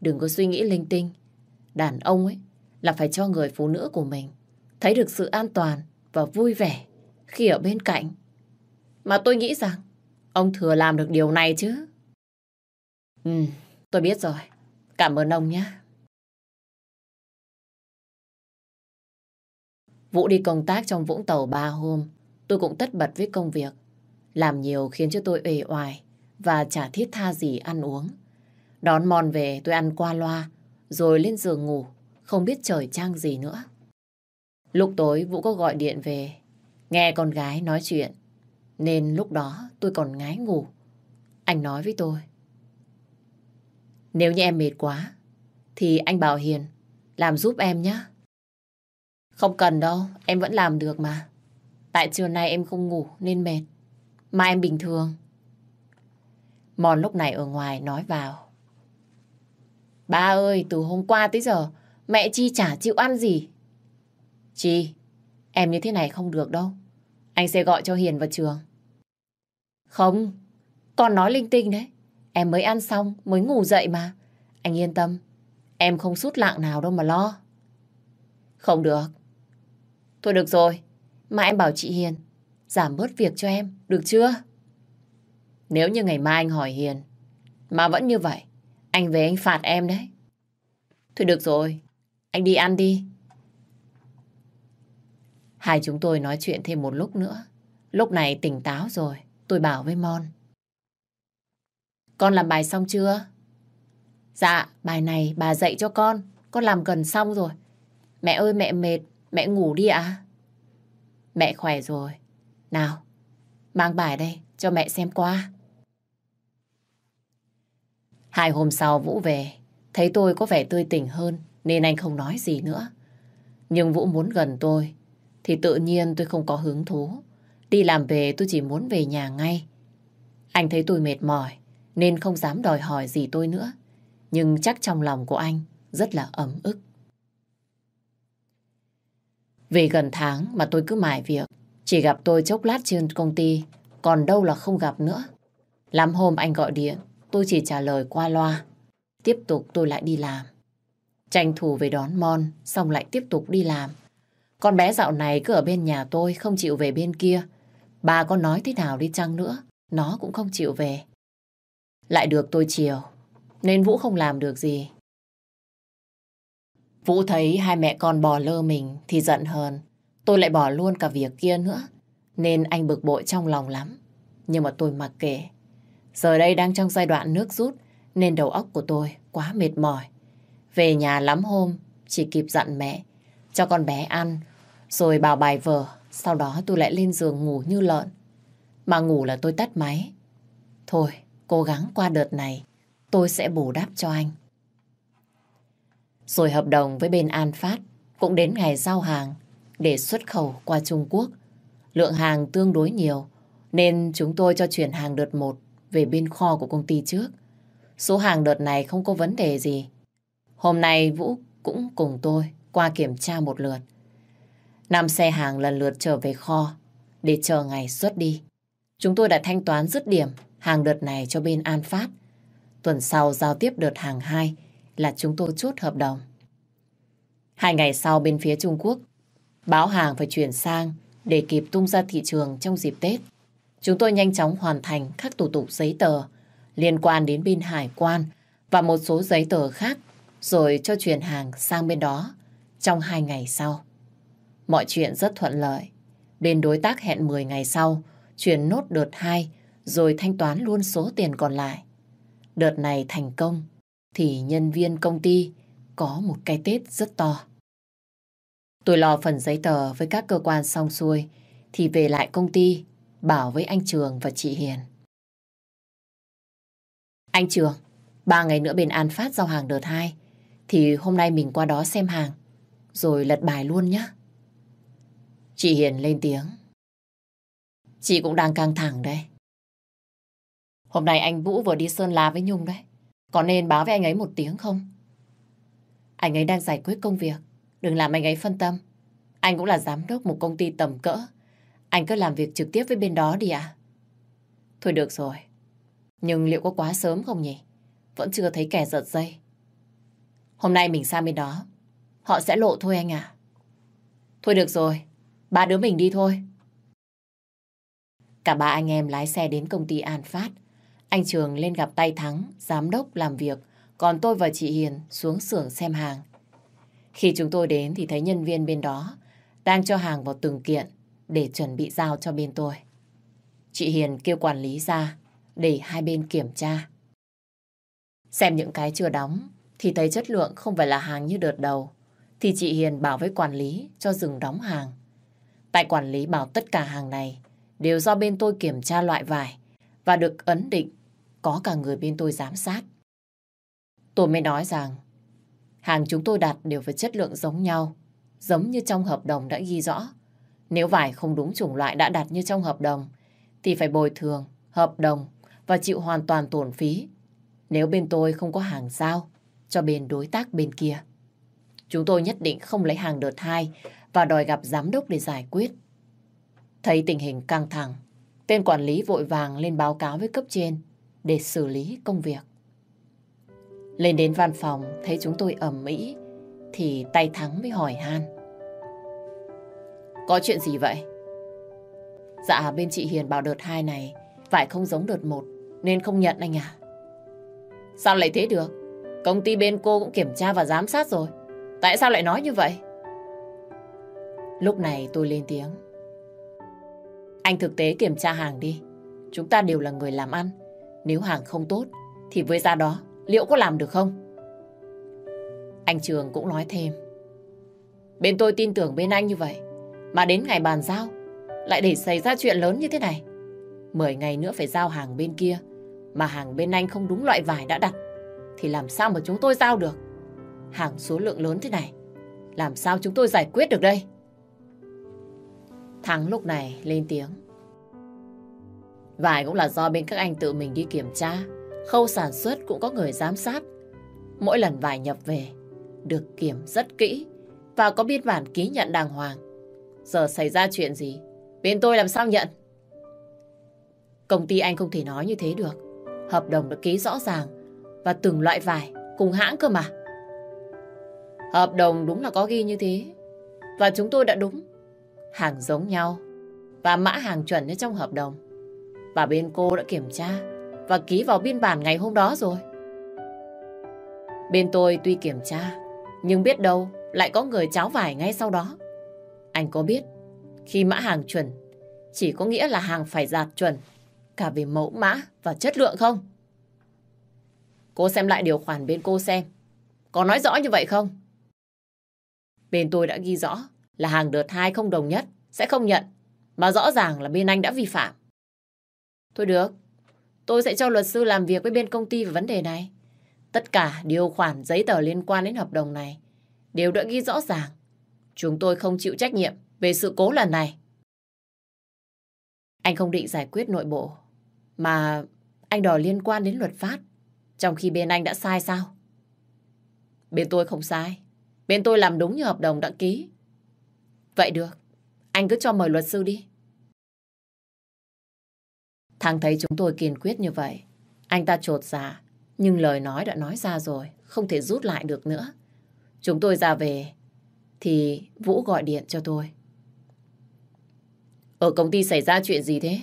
Đừng có suy nghĩ linh tinh. Đàn ông ấy là phải cho người phụ nữ của mình thấy được sự an toàn và vui vẻ khi ở bên cạnh. Mà tôi nghĩ rằng ông thừa làm được điều này chứ. Ừ, tôi biết rồi. Cảm ơn ông nhé. Vũ đi công tác trong Vũng Tàu ba hôm. Tôi cũng tất bật với công việc. Làm nhiều khiến cho tôi uể oải và chả thiết tha gì ăn uống. Đón mòn về tôi ăn qua loa, rồi lên giường ngủ, không biết trời trang gì nữa. Lúc tối Vũ có gọi điện về, nghe con gái nói chuyện, nên lúc đó tôi còn ngái ngủ. Anh nói với tôi. Nếu như em mệt quá, thì anh bảo Hiền làm giúp em nhé. Không cần đâu, em vẫn làm được mà. Tại chiều nay em không ngủ nên mệt. Mai em bình thường. Mòn lúc này ở ngoài nói vào. Ba ơi, từ hôm qua tới giờ, mẹ Chi chả chịu ăn gì. Chi, em như thế này không được đâu. Anh sẽ gọi cho Hiền vào trường. Không, con nói linh tinh đấy. Em mới ăn xong, mới ngủ dậy mà. Anh yên tâm, em không sút lạng nào đâu mà lo. Không được. Thôi được rồi, mà em bảo chị Hiền giảm bớt việc cho em, được chưa? Nếu như ngày mai anh hỏi Hiền mà vẫn như vậy, anh về anh phạt em đấy. Thôi được rồi, anh đi ăn đi. Hai chúng tôi nói chuyện thêm một lúc nữa. Lúc này tỉnh táo rồi, tôi bảo với Mon. Con làm bài xong chưa? Dạ, bài này bà dạy cho con. Con làm gần xong rồi. Mẹ ơi mẹ mệt, mẹ ngủ đi ạ. Mẹ khỏe rồi. Nào, mang bài đây cho mẹ xem qua. Hai hôm sau Vũ về, thấy tôi có vẻ tươi tỉnh hơn nên anh không nói gì nữa. Nhưng Vũ muốn gần tôi thì tự nhiên tôi không có hứng thú. Đi làm về tôi chỉ muốn về nhà ngay. Anh thấy tôi mệt mỏi nên không dám đòi hỏi gì tôi nữa. Nhưng chắc trong lòng của anh rất là ấm ức. Vì gần tháng mà tôi cứ mải việc, chỉ gặp tôi chốc lát trên công ty, còn đâu là không gặp nữa. Lắm hôm anh gọi điện, tôi chỉ trả lời qua loa. Tiếp tục tôi lại đi làm. Tranh thủ về đón Mon, xong lại tiếp tục đi làm. Con bé dạo này cứ ở bên nhà tôi, không chịu về bên kia. Bà có nói thế nào đi chăng nữa, nó cũng không chịu về. Lại được tôi chiều, nên Vũ không làm được gì. Vũ thấy hai mẹ con bỏ lơ mình thì giận hơn. Tôi lại bỏ luôn cả việc kia nữa. Nên anh bực bội trong lòng lắm. Nhưng mà tôi mặc kệ. Giờ đây đang trong giai đoạn nước rút nên đầu óc của tôi quá mệt mỏi. Về nhà lắm hôm chỉ kịp dặn mẹ cho con bé ăn rồi bảo bài vở sau đó tôi lại lên giường ngủ như lợn. Mà ngủ là tôi tắt máy. Thôi, cố gắng qua đợt này tôi sẽ bù đắp cho anh. Rồi hợp đồng với bên An Phát cũng đến ngày giao hàng để xuất khẩu qua Trung Quốc. Lượng hàng tương đối nhiều, nên chúng tôi cho chuyển hàng đợt 1 về bên kho của công ty trước. Số hàng đợt này không có vấn đề gì. Hôm nay Vũ cũng cùng tôi qua kiểm tra một lượt. Năm xe hàng lần lượt trở về kho để chờ ngày xuất đi. Chúng tôi đã thanh toán dứt điểm hàng đợt này cho bên An Phát. Tuần sau giao tiếp đợt hàng 2 là chúng tôi chốt hợp đồng. Hai ngày sau bên phía Trung Quốc, báo hàng phải chuyển sang để kịp tung ra thị trường trong dịp Tết. Chúng tôi nhanh chóng hoàn thành các thủ tục giấy tờ liên quan đến bên hải quan và một số giấy tờ khác rồi cho chuyển hàng sang bên đó trong hai ngày sau. Mọi chuyện rất thuận lợi. Bên đối tác hẹn 10 ngày sau, chuyển nốt đợt 2 rồi thanh toán luôn số tiền còn lại. Đợt này thành công thì nhân viên công ty có một cái Tết rất to. Tôi lo phần giấy tờ với các cơ quan xong xuôi thì về lại công ty bảo với anh Trường và chị Hiền. Anh Trường, ba ngày nữa bên An Phát giao hàng đợt 2 thì hôm nay mình qua đó xem hàng rồi lật bài luôn nhé. Chị Hiền lên tiếng. Chị cũng đang căng thẳng đấy. Hôm nay anh Vũ vừa đi Sơn La với Nhung đấy. Có nên báo với anh ấy một tiếng không? Anh ấy đang giải quyết công việc. Đừng làm anh ấy phân tâm. Anh cũng là giám đốc một công ty tầm cỡ. Anh cứ làm việc trực tiếp với bên đó đi ạ. Thôi được rồi. Nhưng liệu có quá sớm không nhỉ? Vẫn chưa thấy kẻ giật dây. Hôm nay mình sang bên đó. Họ sẽ lộ thôi anh à. Thôi được rồi. Ba đứa mình đi thôi. Cả ba anh em lái xe đến công ty An Phát. Anh Trường lên gặp tay Thắng, giám đốc làm việc, còn tôi và chị Hiền xuống xưởng xem hàng. Khi chúng tôi đến thì thấy nhân viên bên đó đang cho hàng vào từng kiện để chuẩn bị giao cho bên tôi. Chị Hiền kêu quản lý ra để hai bên kiểm tra. Xem những cái chưa đóng thì thấy chất lượng không phải là hàng như đợt đầu thì chị Hiền bảo với quản lý cho dừng đóng hàng. Tại quản lý bảo tất cả hàng này đều do bên tôi kiểm tra loại vải và được ấn định có cả người bên tôi giám sát. Tôi mới nói rằng hàng chúng tôi đặt đều phải chất lượng giống nhau, giống như trong hợp đồng đã ghi rõ. Nếu vải không đúng chủng loại đã đặt như trong hợp đồng thì phải bồi thường, hợp đồng và chịu hoàn toàn tổn phí nếu bên tôi không có hàng giao cho bên đối tác bên kia. Chúng tôi nhất định không lấy hàng đợt 2 và đòi gặp giám đốc để giải quyết. Thấy tình hình căng thẳng, tên quản lý vội vàng lên báo cáo với cấp trên để xử lý công việc. Lên đến văn phòng, thấy chúng tôi ẩm mỹ thì tay Thắng mới hỏi han. Có chuyện gì vậy? Dạ bên chị Hiền bảo đợt 2 này phải không giống đợt 1 nên không nhận anh à. Sao lại thế được? Công ty bên cô cũng kiểm tra và giám sát rồi. Tại sao lại nói như vậy? Lúc này tôi lên tiếng. Anh thực tế kiểm tra hàng đi. Chúng ta đều là người làm ăn. Nếu hàng không tốt, thì với giá đó, liệu có làm được không? Anh Trường cũng nói thêm. Bên tôi tin tưởng bên anh như vậy. Mà đến ngày bàn giao, lại để xảy ra chuyện lớn như thế này. Mười ngày nữa phải giao hàng bên kia. Mà hàng bên anh không đúng loại vải đã đặt. Thì làm sao mà chúng tôi giao được? Hàng số lượng lớn thế này. Làm sao chúng tôi giải quyết được đây? Thắng lúc này lên tiếng. Vải cũng là do bên các anh tự mình đi kiểm tra. Khâu sản xuất cũng có người giám sát. Mỗi lần vải nhập về, được kiểm rất kỹ và có biên bản ký nhận đàng hoàng. Giờ xảy ra chuyện gì, bên tôi làm sao nhận? Công ty anh không thể nói như thế được. Hợp đồng đã ký rõ ràng và từng loại vải cùng hãng cơ mà. Hợp đồng đúng là có ghi như thế. Và chúng tôi đã đúng. Hàng giống nhau và mã hàng chuẩn ở trong hợp đồng. Và bên cô đã kiểm tra và ký vào biên bản ngày hôm đó rồi. Bên tôi tuy kiểm tra, nhưng biết đâu lại có người cháo vải ngay sau đó. Anh có biết, khi mã hàng chuẩn, chỉ có nghĩa là hàng phải đạt chuẩn, cả về mẫu mã và chất lượng không? Cô xem lại điều khoản bên cô xem. Có nói rõ như vậy không? Bên tôi đã ghi rõ là hàng đợt hai không đồng nhất, sẽ không nhận. Mà rõ ràng là bên anh đã vi phạm. Thôi được, tôi sẽ cho luật sư làm việc với bên công ty về vấn đề này. Tất cả điều khoản giấy tờ liên quan đến hợp đồng này đều đã ghi rõ ràng. Chúng tôi không chịu trách nhiệm về sự cố lần này. Anh không định giải quyết nội bộ, mà anh đòi liên quan đến luật pháp, trong khi bên anh đã sai sao? Bên tôi không sai. Bên tôi làm đúng như hợp đồng đã ký. Vậy được. Anh cứ cho mời luật sư đi. Thằng thấy chúng tôi kiên quyết như vậy. Anh ta trột dạ. Nhưng lời nói đã nói ra rồi. Không thể rút lại được nữa. Chúng tôi ra về. Thì Vũ gọi điện cho tôi. Ở công ty xảy ra chuyện gì thế?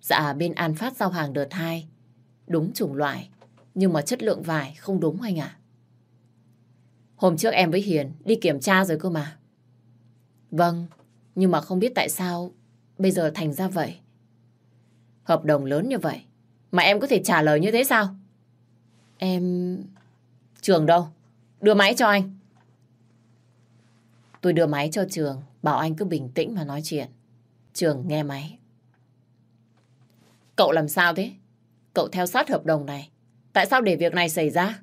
Dạ bên An Phát giao hàng đợt 2. Đúng chủng loại. Nhưng mà chất lượng vải không đúng anh ạ. Hôm trước em với Hiền đi kiểm tra rồi cơ mà. Vâng, nhưng mà không biết tại sao bây giờ thành ra vậy. Hợp đồng lớn như vậy, mà em có thể trả lời như thế sao? Em... Trường đâu? Đưa máy cho anh. Tôi đưa máy cho Trường, bảo anh cứ bình tĩnh mà nói chuyện. Trường nghe máy. Cậu làm sao thế? Cậu theo sát hợp đồng này. Tại sao để việc này xảy ra?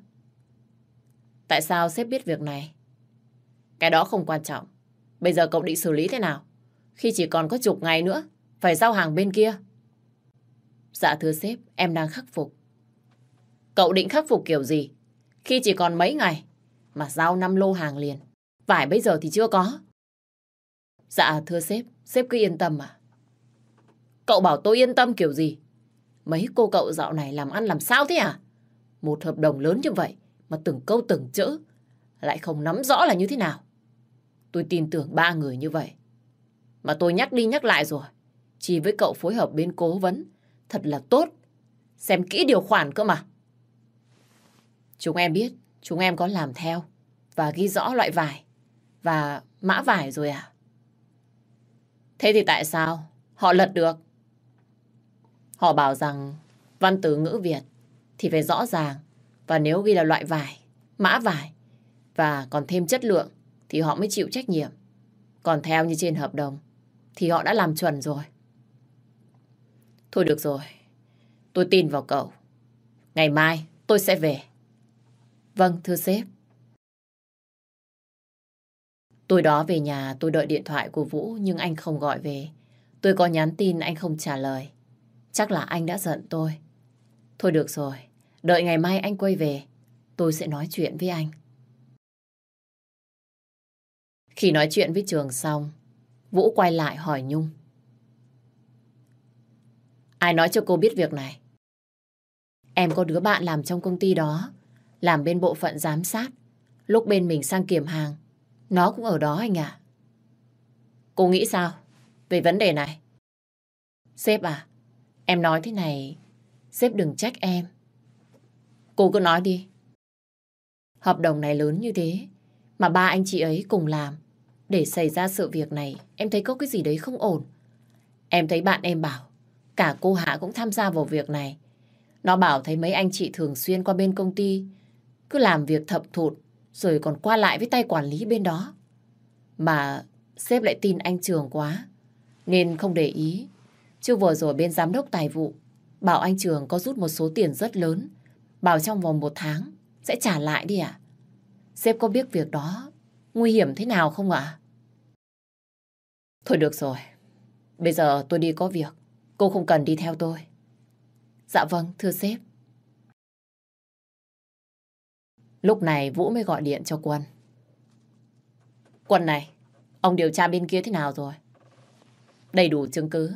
Tại sao sếp biết việc này? Cái đó không quan trọng. Bây giờ cậu định xử lý thế nào? Khi chỉ còn có chục ngày nữa, phải giao hàng bên kia. Dạ thưa sếp, em đang khắc phục. Cậu định khắc phục kiểu gì? Khi chỉ còn mấy ngày, mà giao 5 lô hàng liền. Vải bây giờ thì chưa có. Dạ thưa sếp, sếp cứ yên tâm à. Cậu bảo tôi yên tâm kiểu gì? Mấy cô cậu dạo này làm ăn làm sao thế à? Một hợp đồng lớn như vậy mà từng câu từng chữ lại không nắm rõ là như thế nào. Tôi tin tưởng ba người như vậy. Mà tôi nhắc đi nhắc lại rồi. Chỉ với cậu phối hợp bên cố vấn thật là tốt. Xem kỹ điều khoản cơ mà. Chúng em biết, chúng em có làm theo và ghi rõ loại vải và mã vải rồi à? Thế thì tại sao họ lật được? Họ bảo rằng văn từ ngữ Việt thì phải rõ ràng và nếu ghi là loại vải, mã vải và còn thêm chất lượng thì họ mới chịu trách nhiệm. Còn theo như trên hợp đồng thì họ đã làm chuẩn rồi. Thôi được rồi, tôi tin vào cậu. Ngày mai tôi sẽ về. Vâng, thưa sếp. Tôi đó về nhà tôi đợi điện thoại của Vũ nhưng anh không gọi về. Tôi có nhắn tin anh không trả lời. Chắc là anh đã giận tôi. Thôi được rồi, đợi ngày mai anh quay về, tôi sẽ nói chuyện với anh. Khi nói chuyện với Trường xong, Vũ quay lại hỏi Nhung. Ai nói cho cô biết việc này? Em có đứa bạn làm trong công ty đó, làm bên bộ phận giám sát. Lúc bên mình sang kiểm hàng, nó cũng ở đó anh ạ. Cô nghĩ sao về vấn đề này? Sếp à, em nói thế này, sếp đừng trách em. Cô cứ nói đi. Hợp đồng này lớn như thế, mà ba anh chị ấy cùng làm. Để xảy ra sự việc này, em thấy có cái gì đấy không ổn. Em thấy bạn em bảo, cả cô Hạ cũng tham gia vào việc này. Nó bảo thấy mấy anh chị thường xuyên qua bên công ty, cứ làm việc thập thụt, rồi còn qua lại với tay quản lý bên đó. Mà sếp lại tin anh Trường quá, nên không để ý. Chứ vừa rồi bên giám đốc tài vụ, bảo anh Trường có rút một số tiền rất lớn, bảo trong vòng một tháng sẽ trả lại đi ạ. Sếp có biết việc đó nguy hiểm thế nào không ạ? Thôi được rồi, bây giờ tôi đi có việc, cô không cần đi theo tôi. Dạ vâng, thưa sếp. Lúc này Vũ mới gọi điện cho Quân. Quân này, ông điều tra bên kia thế nào rồi? Đầy đủ chứng cứ.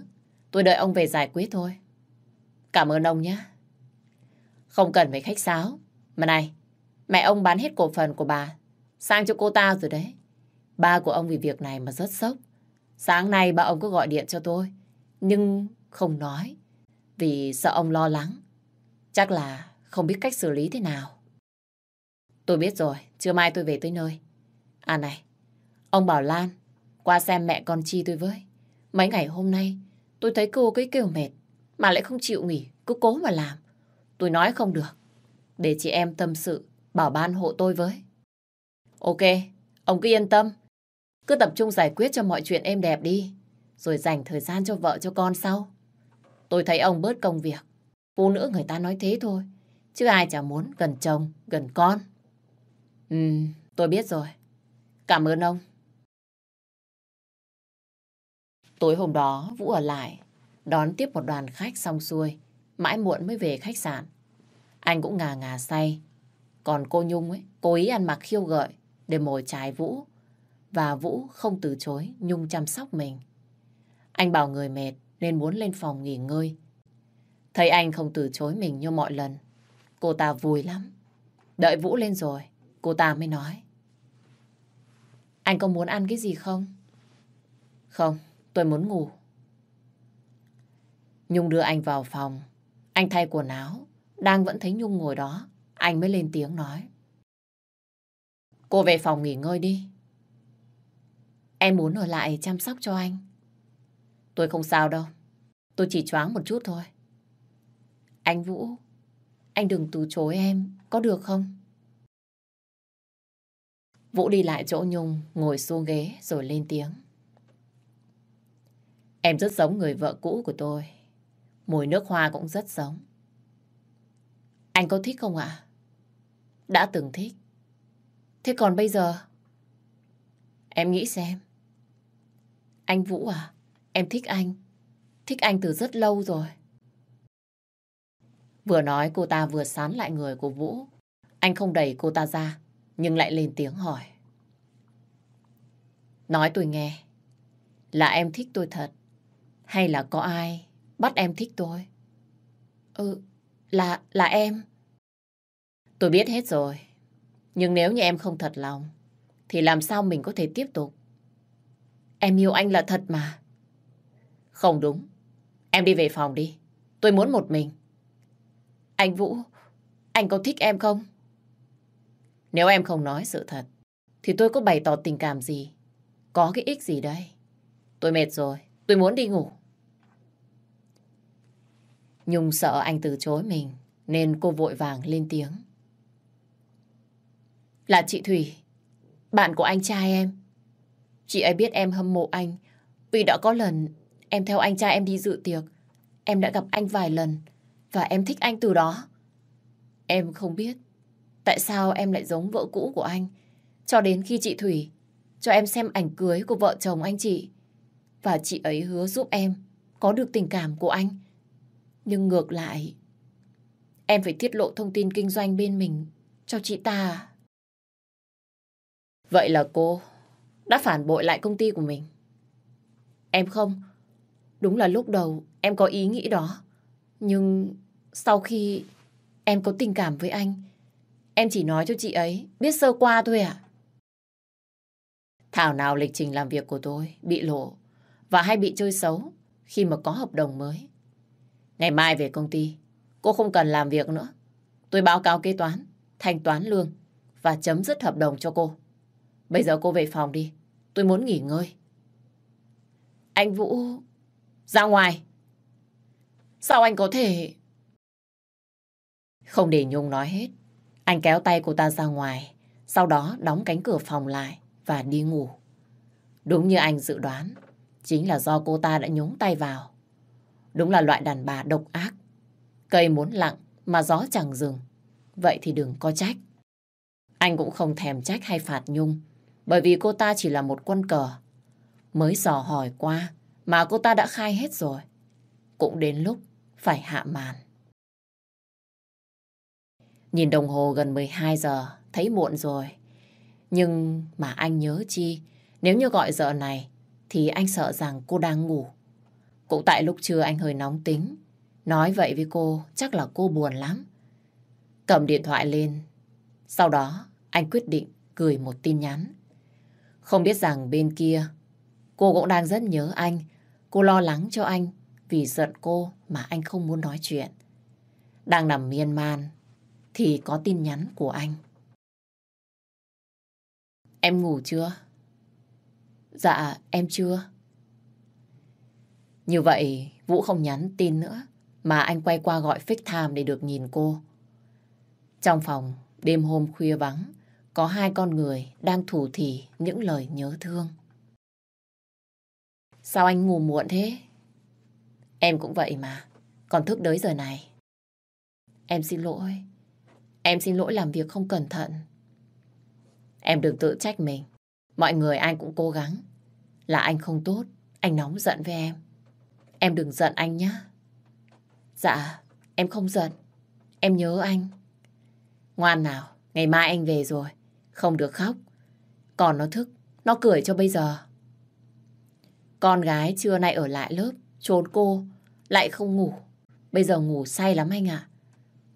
Tôi đợi ông về giải quyết thôi. Cảm ơn ông nhé. Không cần phải khách sáo. Mà này, mẹ ông bán hết cổ phần của bà sang cho cô ta rồi đấy. Ba của ông vì việc này mà rất sốc. Sáng nay ba ông có gọi điện cho tôi, nhưng không nói, vì sợ ông lo lắng. Chắc là không biết cách xử lý thế nào. Tôi biết rồi, trưa mai tôi về tới nơi. À này, ông Bảo Lan, qua xem mẹ con Chi tôi với. Mấy ngày hôm nay, tôi thấy cô cái kêu mệt, mà lại không chịu nghỉ, cứ cố mà làm. Tôi nói không được. Để chị em tâm sự, bảo ban hộ tôi với. Ok, ông cứ yên tâm. Cứ tập trung giải quyết cho mọi chuyện êm đẹp đi. Rồi dành thời gian cho vợ cho con sau. Tôi thấy ông bớt công việc. Phụ nữ người ta nói thế thôi. Chứ ai chả muốn gần chồng, gần con. Ừ, tôi biết rồi. Cảm ơn ông. Tối hôm đó, Vũ ở lại, đón tiếp một đoàn khách xong xuôi. Mãi muộn mới về khách sạn. Anh cũng ngà ngà say. Còn cô Nhung ấy, cố ý ăn mặc khiêu gợi để mồi trái Vũ. Và Vũ không từ chối Nhung chăm sóc mình. Anh bảo người mệt nên muốn lên phòng nghỉ ngơi. Thấy anh không từ chối mình như mọi lần. Cô ta vui lắm. Đợi Vũ lên rồi, cô ta mới nói. Anh có muốn ăn cái gì không? Không, tôi muốn ngủ. Nhung đưa anh vào phòng. Anh thay quần áo. Đang vẫn thấy Nhung ngồi đó. Anh mới lên tiếng nói. Cô về phòng nghỉ ngơi đi. Em muốn ở lại chăm sóc cho anh. Tôi không sao đâu. Tôi chỉ choáng một chút thôi. Anh Vũ, anh đừng từ chối em, có được không? Vũ đi lại chỗ Nhung, ngồi xuống ghế rồi lên tiếng. Em rất giống người vợ cũ của tôi. Mùi nước hoa cũng rất giống. Anh có thích không ạ? Đã từng thích. Thế còn bây giờ? Em nghĩ xem. Anh Vũ à, em thích anh. Thích anh từ rất lâu rồi. Vừa nói cô ta vừa sán lại người của Vũ. Anh không đẩy cô ta ra, nhưng lại lên tiếng hỏi. Nói tôi nghe, là em thích tôi thật, hay là có ai bắt em thích tôi? Ừ, là, là em. Tôi biết hết rồi, nhưng nếu như em không thật lòng, thì làm sao mình có thể tiếp tục? Em yêu anh là thật mà. Không đúng, em đi về phòng đi, tôi muốn một mình. Anh Vũ, anh có thích em không? Nếu em không nói sự thật, thì tôi có bày tỏ tình cảm gì? Có cái ích gì đây? Tôi mệt rồi, tôi muốn đi ngủ. Nhung sợ anh từ chối mình, nên cô vội vàng lên tiếng. Là chị Thủy, bạn của anh trai em. Chị ấy biết em hâm mộ anh, vì đã có lần em theo anh trai em đi dự tiệc. Em đã gặp anh vài lần, và em thích anh từ đó. Em không biết tại sao em lại giống vợ cũ của anh. Cho đến khi chị Thủy cho em xem ảnh cưới của vợ chồng anh chị. Và chị ấy hứa giúp em có được tình cảm của anh. Nhưng ngược lại, em phải tiết lộ thông tin kinh doanh bên mình cho chị ta. Vậy là cô đã phản bội lại công ty của mình. Em không. Đúng là lúc đầu em có ý nghĩ đó. Nhưng sau khi em có tình cảm với anh, em chỉ nói cho chị ấy biết sơ qua thôi ạ. Thảo nào lịch trình làm việc của tôi bị lộ và hay bị chơi xấu khi mà có hợp đồng mới. Ngày mai về công ty, cô không cần làm việc nữa. Tôi báo cáo kế toán, thanh toán lương và chấm dứt hợp đồng cho cô. Bây giờ cô về phòng đi, tôi muốn nghỉ ngơi. Anh Vũ, ra ngoài. Sao anh có thể... Không để Nhung nói hết, anh kéo tay cô ta ra ngoài, sau đó đóng cánh cửa phòng lại và đi ngủ. Đúng như anh dự đoán, chính là do cô ta đã nhúng tay vào. Đúng là loại đàn bà độc ác. Cây muốn lặng mà gió chẳng dừng. Vậy thì đừng có trách. Anh cũng không thèm trách hay phạt Nhung, bởi vì cô ta chỉ là một quân cờ. Mới dò hỏi qua mà cô ta đã khai hết rồi. Cũng đến lúc phải hạ màn. Nhìn đồng hồ gần 12 giờ, thấy muộn rồi. Nhưng mà anh nhớ chi, nếu như gọi giờ này, thì anh sợ rằng cô đang ngủ. Cũng tại lúc trưa anh hơi nóng tính. Nói vậy với cô, chắc là cô buồn lắm. Cầm điện thoại lên. Sau đó, anh quyết định gửi một tin nhắn. Không biết rằng bên kia, cô cũng đang rất nhớ anh. Cô lo lắng cho anh vì giận cô mà anh không muốn nói chuyện. Đang nằm miên man, thì có tin nhắn của anh. Em ngủ chưa? Dạ, em chưa. Như vậy, Vũ không nhắn tin nữa, mà anh quay qua gọi FaceTime để được nhìn cô. Trong phòng, đêm hôm khuya vắng, có hai con người đang thủ thỉ những lời nhớ thương. Sao anh ngủ muộn thế? Em cũng vậy mà, còn thức đới giờ này. Em xin lỗi, em xin lỗi làm việc không cẩn thận. Em đừng tự trách mình. Mọi người ai cũng cố gắng. Là anh không tốt, anh nóng giận với em. Em đừng giận anh nhé. Dạ, em không giận. Em nhớ anh. Ngoan nào, ngày mai anh về rồi. Không được khóc. Còn nó thức, nó cười cho bây giờ. Con gái trưa nay ở lại lớp, trốn cô, lại không ngủ. Bây giờ ngủ say lắm anh ạ.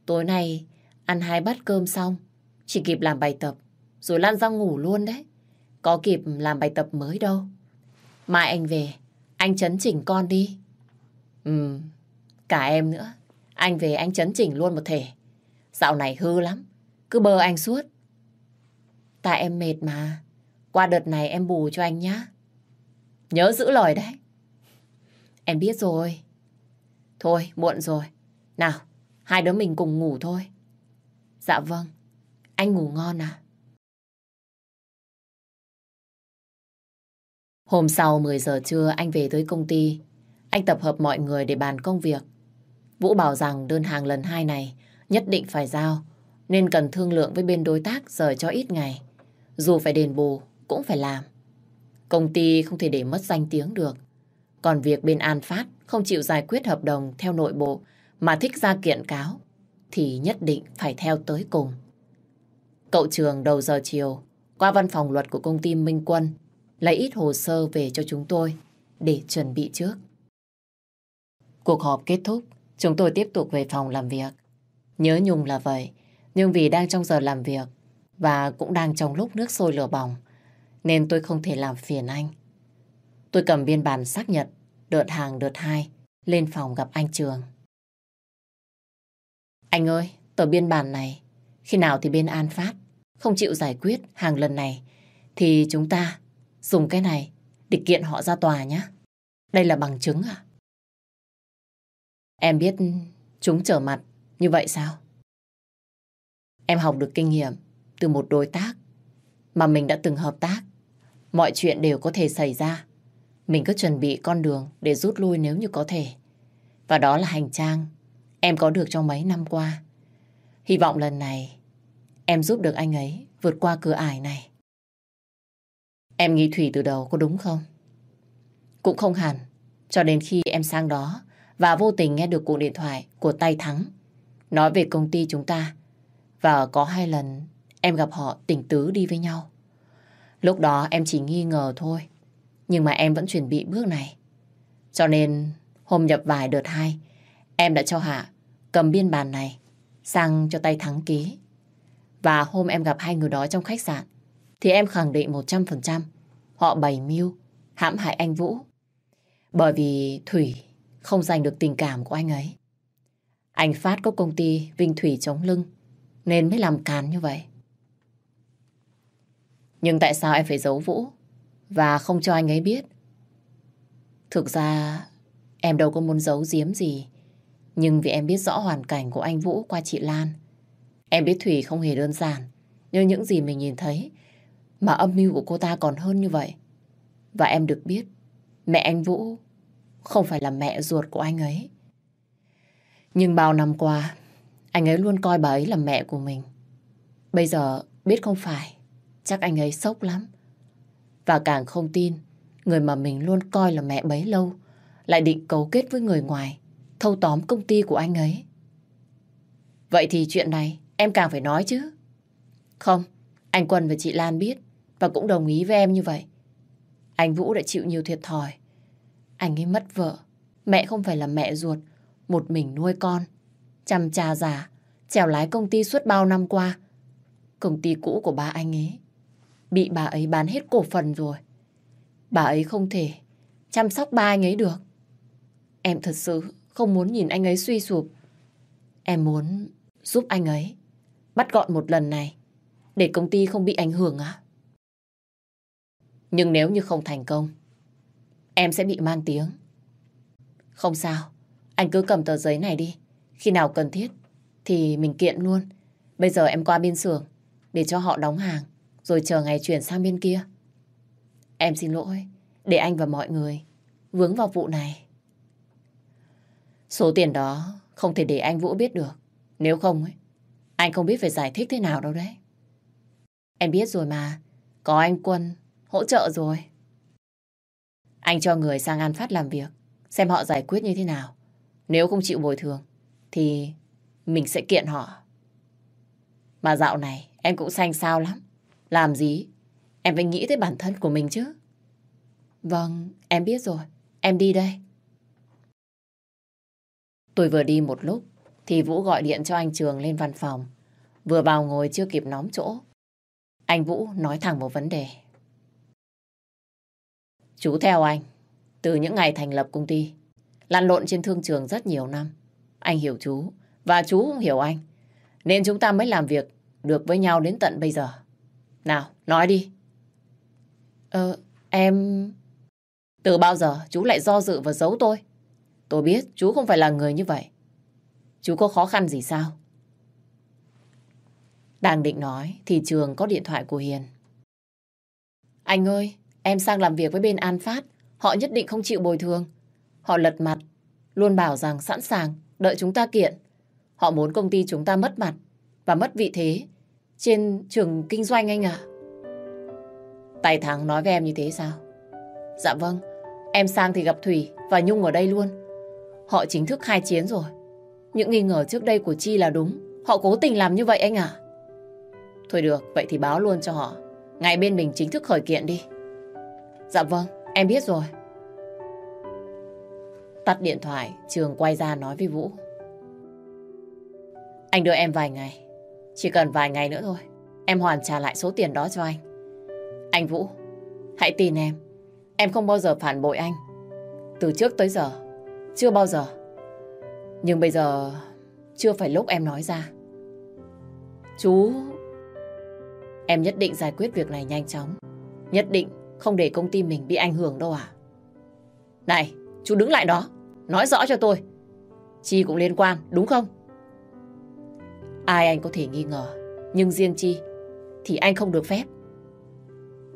Tối nay ăn hai bát cơm xong, chỉ kịp làm bài tập rồi lăn ra ngủ luôn đấy. Có kịp làm bài tập mới đâu. Mai anh về, anh chấn chỉnh con đi. Ừ, cả em nữa. Anh về anh chấn chỉnh luôn một thể. Dạo này hư lắm, cứ bơ anh suốt. Tại em mệt mà. Qua đợt này em bù cho anh nhá. Nhớ giữ lời đấy. Em biết rồi. Thôi, muộn rồi. Nào, hai đứa mình cùng ngủ thôi. Dạ vâng, anh ngủ ngon à? Hôm sau 10 giờ trưa anh về tới công ty. Anh tập hợp mọi người để bàn công việc. Vũ bảo rằng đơn hàng lần hai này nhất định phải giao, nên cần thương lượng với bên đối tác rời cho ít ngày. Dù phải đền bù, cũng phải làm. Công ty không thể để mất danh tiếng được. Còn việc bên An Phát không chịu giải quyết hợp đồng theo nội bộ mà thích ra kiện cáo, thì nhất định phải theo tới cùng. Cậu trường đầu giờ chiều qua văn phòng luật của công ty Minh Quân lấy ít hồ sơ về cho chúng tôi để chuẩn bị trước. Cuộc họp kết thúc, chúng tôi tiếp tục về phòng làm việc. Nhớ Nhung là vậy, nhưng vì đang trong giờ làm việc và cũng đang trong lúc nước sôi lửa bỏng, nên tôi không thể làm phiền anh. Tôi cầm biên bản xác nhận đợt hàng đợt 2 lên phòng gặp anh Trường. Anh ơi, tờ biên bản này, khi nào thì bên An Phát không chịu giải quyết hàng lần này, thì chúng ta dùng cái này để kiện họ ra tòa nhé. Đây là bằng chứng à? Em biết chúng trở mặt như vậy sao? Em học được kinh nghiệm từ một đối tác mà mình đã từng hợp tác. Mọi chuyện đều có thể xảy ra. Mình cứ chuẩn bị con đường để rút lui nếu như có thể. Và đó là hành trang em có được trong mấy năm qua. Hy vọng lần này em giúp được anh ấy vượt qua cửa ải này. Em nghĩ Thủy từ đầu có đúng không? Cũng không hẳn. Cho đến khi em sang đó và vô tình nghe được cuộc điện thoại của tay Thắng nói về công ty chúng ta và có hai lần em gặp họ tỉnh tứ đi với nhau. Lúc đó em chỉ nghi ngờ thôi, nhưng mà em vẫn chuẩn bị bước này. Cho nên hôm nhập vài đợt hai, em đã cho Hạ cầm biên bản này sang cho tay Thắng ký. Và hôm em gặp hai người đó trong khách sạn, thì em khẳng định 100% họ bày mưu hãm hại anh Vũ. Bởi vì Thủy không giành được tình cảm của anh ấy. Anh Phát có công ty Vinh Thủy chống lưng, nên mới làm càn như vậy. Nhưng tại sao em phải giấu Vũ và không cho anh ấy biết? Thực ra, em đâu có muốn giấu giếm gì nhưng vì em biết rõ hoàn cảnh của anh Vũ qua chị Lan Em biết Thủy không hề đơn giản như những gì mình nhìn thấy, mà âm mưu của cô ta còn hơn như vậy. Và em được biết, mẹ anh Vũ không phải là mẹ ruột của anh ấy. Nhưng bao năm qua, anh ấy luôn coi bà ấy là mẹ của mình. Bây giờ biết không phải chắc anh ấy sốc lắm. Và càng không tin người mà mình luôn coi là mẹ bấy lâu lại định cấu kết với người ngoài thâu tóm công ty của anh ấy. Vậy thì chuyện này Em càng phải nói chứ. Không, anh Quân và chị Lan biết và cũng đồng ý với em như vậy. Anh Vũ đã chịu nhiều thiệt thòi. Anh ấy mất vợ, mẹ không phải là mẹ ruột, một mình nuôi con. Chăm cha già, trèo lái công ty suốt bao năm qua. Công ty cũ của ba anh ấy bị bà ấy bán hết cổ phần rồi. Bà ấy không thể chăm sóc ba anh ấy được. Em thật sự không muốn nhìn anh ấy suy sụp. Em muốn giúp anh ấy Bắt gọn một lần này để công ty không bị ảnh hưởng á. Nhưng nếu như không thành công, em sẽ bị mang tiếng. Không sao, anh cứ cầm tờ giấy này đi. Khi nào cần thiết thì mình kiện luôn. Bây giờ em qua bên xưởng để cho họ đóng hàng rồi chờ ngày chuyển sang bên kia. Em xin lỗi để anh và mọi người vướng vào vụ này. Số tiền đó không thể để anh Vũ biết được. Nếu không ấy, anh không biết phải giải thích thế nào đâu đấy. Em biết rồi mà. Có anh Quân hỗ trợ rồi. Anh cho người sang An Phát làm việc. Xem họ giải quyết như thế nào. Nếu không chịu bồi thường thì mình sẽ kiện họ. Mà dạo này em cũng xanh sao lắm. Làm gì? Em phải nghĩ tới bản thân của mình chứ. Vâng, em biết rồi. Em đi đây. Tôi vừa đi một lúc thì Vũ gọi điện cho anh Trường lên văn phòng. Vừa vào ngồi chưa kịp nóm chỗ. Anh Vũ nói thẳng một vấn đề. Chú theo anh, từ những ngày thành lập công ty, lăn lộn trên thương trường rất nhiều năm. Anh hiểu chú, và chú cũng hiểu anh. Nên chúng ta mới làm việc được với nhau đến tận bây giờ. Nào, nói đi. Ờ, em... Từ bao giờ chú lại do dự và giấu tôi? Tôi biết chú không phải là người như vậy. Chú có khó khăn gì sao? Đang định nói thì Trường có điện thoại của Hiền. Anh ơi, em sang làm việc với bên An Phát, họ nhất định không chịu bồi thường. Họ lật mặt, luôn bảo rằng sẵn sàng, đợi chúng ta kiện. Họ muốn công ty chúng ta mất mặt và mất vị thế trên trường kinh doanh anh ạ. Tài Thắng nói với em như thế sao? Dạ vâng, em sang thì gặp Thủy và Nhung ở đây luôn. Họ chính thức khai chiến rồi. Những nghi ngờ trước đây của Chi là đúng. Họ cố tình làm như vậy anh à? Thôi được, vậy thì báo luôn cho họ. Ngày bên mình chính thức khởi kiện đi. Dạ vâng, em biết rồi. Tắt điện thoại, Trường quay ra nói với Vũ. Anh đưa em vài ngày. Chỉ cần vài ngày nữa thôi. Em hoàn trả lại số tiền đó cho anh. Anh Vũ, hãy tin em. Em không bao giờ phản bội anh. Từ trước tới giờ, chưa bao giờ. Nhưng bây giờ, chưa phải lúc em nói ra. Chú... Em nhất định giải quyết việc này nhanh chóng. Nhất định không để công ty mình bị ảnh hưởng đâu à. Này, chú đứng lại đó. Nói rõ cho tôi. Chi cũng liên quan, đúng không? Ai anh có thể nghi ngờ. Nhưng riêng Chi thì anh không được phép.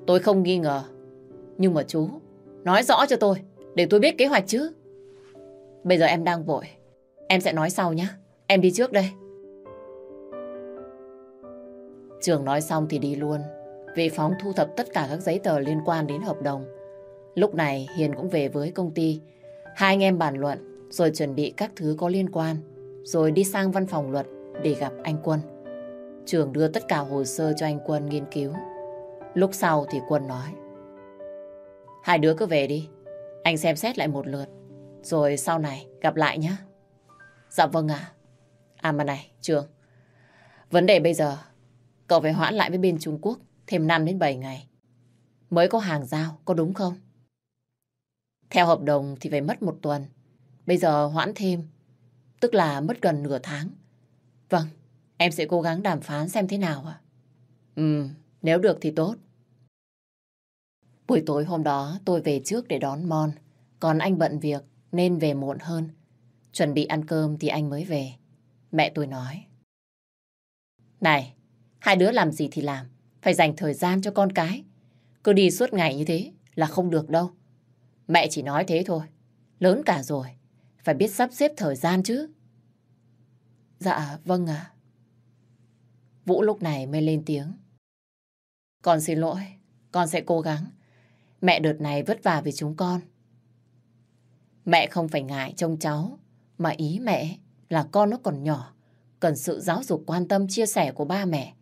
Tôi không nghi ngờ. Nhưng mà chú, nói rõ cho tôi, để tôi biết kế hoạch chứ. Bây giờ em đang vội. Em sẽ nói sau nhé. Em đi trước đây. Trường nói xong thì đi luôn. về phóng thu thập tất cả các giấy tờ liên quan đến hợp đồng. Lúc này Hiền cũng về với công ty. Hai anh em bàn luận rồi chuẩn bị các thứ có liên quan. Rồi đi sang văn phòng luật để gặp anh Quân. Trường đưa tất cả hồ sơ cho anh Quân nghiên cứu. Lúc sau thì Quân nói. Hai đứa cứ về đi. Anh xem xét lại một lượt. Rồi sau này gặp lại nhé. Dạ vâng ạ. À. mà này, Trường. Vấn đề bây giờ, cậu phải hoãn lại với bên Trung Quốc thêm 5 đến 7 ngày. Mới có hàng giao, có đúng không? Theo hợp đồng thì phải mất một tuần. Bây giờ hoãn thêm, tức là mất gần nửa tháng. Vâng, em sẽ cố gắng đàm phán xem thế nào ạ. Ừ, nếu được thì tốt. Buổi tối hôm đó tôi về trước để đón Mon, còn anh bận việc nên về muộn hơn. Chuẩn bị ăn cơm thì anh mới về. Mẹ tôi nói. Này, hai đứa làm gì thì làm, phải dành thời gian cho con cái. Cứ đi suốt ngày như thế là không được đâu. Mẹ chỉ nói thế thôi. Lớn cả rồi, phải biết sắp xếp thời gian chứ. Dạ, vâng ạ. Vũ lúc này mới lên tiếng. Con xin lỗi, con sẽ cố gắng. Mẹ đợt này vất vả vì chúng con. Mẹ không phải ngại trông cháu, mà ý mẹ là con nó còn nhỏ, cần sự giáo dục quan tâm chia sẻ của ba mẹ.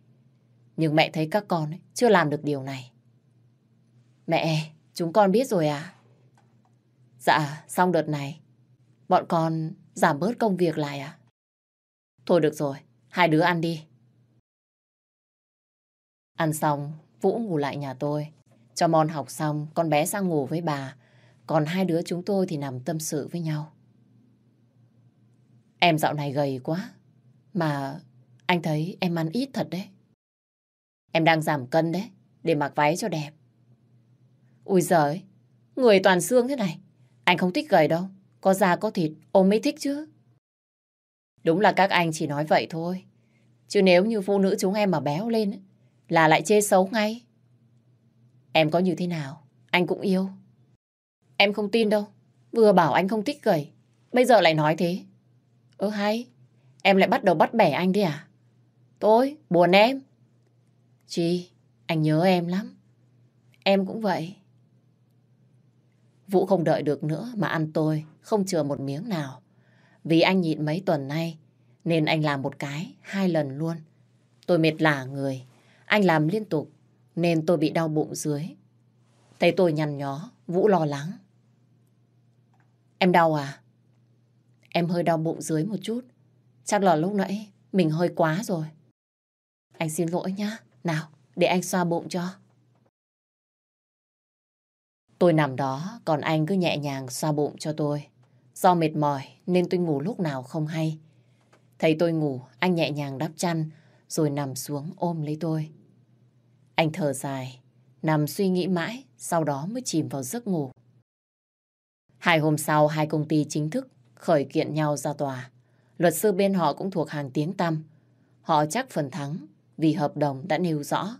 Nhưng mẹ thấy các con ấy, chưa làm được điều này. Mẹ, chúng con biết rồi à? Dạ, xong đợt này, bọn con giảm bớt công việc lại à? Thôi được rồi, hai đứa ăn đi. Ăn xong, Vũ ngủ lại nhà tôi. Cho Mon học xong, con bé sang ngủ với bà. Còn hai đứa chúng tôi thì nằm tâm sự với nhau. Em dạo này gầy quá. Mà anh thấy em ăn ít thật đấy. Em đang giảm cân đấy, để mặc váy cho đẹp. Ui giời, người toàn xương thế này. Anh không thích gầy đâu. Có da có thịt, ôm mới thích chứ. Đúng là các anh chỉ nói vậy thôi. Chứ nếu như phụ nữ chúng em mà béo lên là lại chê xấu ngay. Em có như thế nào, anh cũng yêu. Em không tin đâu. Vừa bảo anh không thích gầy, bây giờ lại nói thế. Ơ hay, em lại bắt đầu bắt bẻ anh đi à? Tôi, buồn em. Chị, anh nhớ em lắm. Em cũng vậy. Vũ không đợi được nữa mà ăn tôi, không chừa một miếng nào. Vì anh nhịn mấy tuần nay, nên anh làm một cái, hai lần luôn. Tôi mệt lả người. Anh làm liên tục, nên tôi bị đau bụng dưới. Thấy tôi nhăn nhó, Vũ lo lắng. Em đau à? Em hơi đau bụng dưới một chút. Chắc là lúc nãy mình hơi quá rồi. Anh xin lỗi nhá. Nào, để anh xoa bụng cho. Tôi nằm đó, còn anh cứ nhẹ nhàng xoa bụng cho tôi. Do mệt mỏi nên tôi ngủ lúc nào không hay. Thấy tôi ngủ, anh nhẹ nhàng đắp chăn, rồi nằm xuống ôm lấy tôi. Anh thở dài, nằm suy nghĩ mãi, sau đó mới chìm vào giấc ngủ. Hai hôm sau, hai công ty chính thức khởi kiện nhau ra tòa. Luật sư bên họ cũng thuộc hàng tiếng tăm. Họ chắc phần thắng vì hợp đồng đã nêu rõ.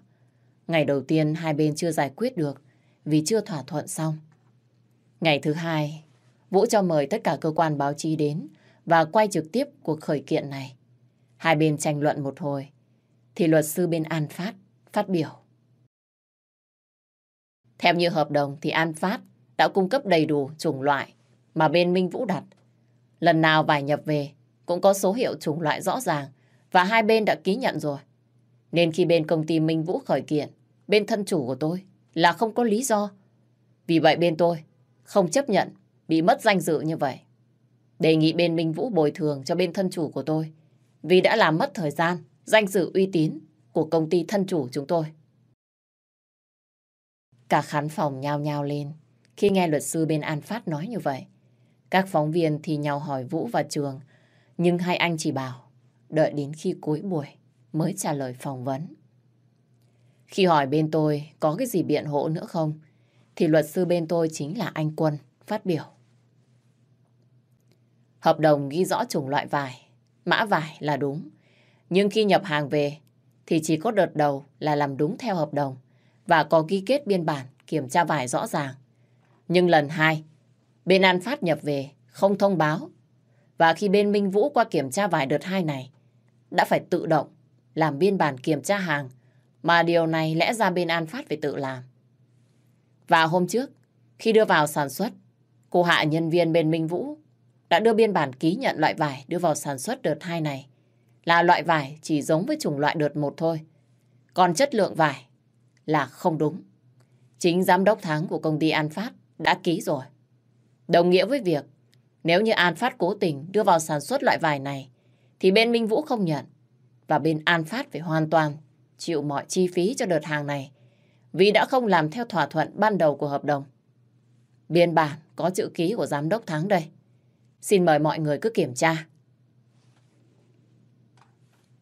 Ngày đầu tiên hai bên chưa giải quyết được vì chưa thỏa thuận xong. Ngày thứ hai, Vũ cho mời tất cả cơ quan báo chí đến và quay trực tiếp cuộc khởi kiện này. Hai bên tranh luận một hồi, thì luật sư bên An Phát phát biểu. Theo như hợp đồng thì An Phát đã cung cấp đầy đủ chủng loại mà bên Minh Vũ đặt. Lần nào vải nhập về cũng có số hiệu chủng loại rõ ràng và hai bên đã ký nhận rồi. Nên khi bên công ty Minh Vũ khởi kiện, bên thân chủ của tôi là không có lý do. Vì vậy bên tôi không chấp nhận bị mất danh dự như vậy. Đề nghị bên Minh Vũ bồi thường cho bên thân chủ của tôi vì đã làm mất thời gian, danh dự uy tín của công ty thân chủ chúng tôi. Cả khán phòng nhao nhao lên khi nghe luật sư bên An Phát nói như vậy. Các phóng viên thì nhau hỏi Vũ và Trường, nhưng hai anh chỉ bảo đợi đến khi cuối buổi mới trả lời phỏng vấn. Khi hỏi bên tôi có cái gì biện hộ nữa không, thì luật sư bên tôi chính là anh Quân phát biểu. Hợp đồng ghi rõ chủng loại vải, mã vải là đúng. Nhưng khi nhập hàng về thì chỉ có đợt đầu là làm đúng theo hợp đồng và có ghi kết biên bản kiểm tra vải rõ ràng. Nhưng lần hai, bên An Phát nhập về không thông báo và khi bên Minh Vũ qua kiểm tra vải đợt hai này đã phải tự động làm biên bản kiểm tra hàng mà điều này lẽ ra bên An Phát phải tự làm. Và hôm trước, khi đưa vào sản xuất, cô Hạ nhân viên bên Minh Vũ đã đưa biên bản ký nhận loại vải đưa vào sản xuất đợt 2 này. Là loại vải chỉ giống với chủng loại đợt 1 thôi. Còn chất lượng vải là không đúng. Chính giám đốc tháng của công ty An Phát đã ký rồi. Đồng nghĩa với việc nếu như An Phát cố tình đưa vào sản xuất loại vải này, thì bên Minh Vũ không nhận và bên An Phát phải hoàn toàn chịu mọi chi phí cho đợt hàng này vì đã không làm theo thỏa thuận ban đầu của hợp đồng. Biên bản có chữ ký của giám đốc tháng đây. Xin mời mọi người cứ kiểm tra.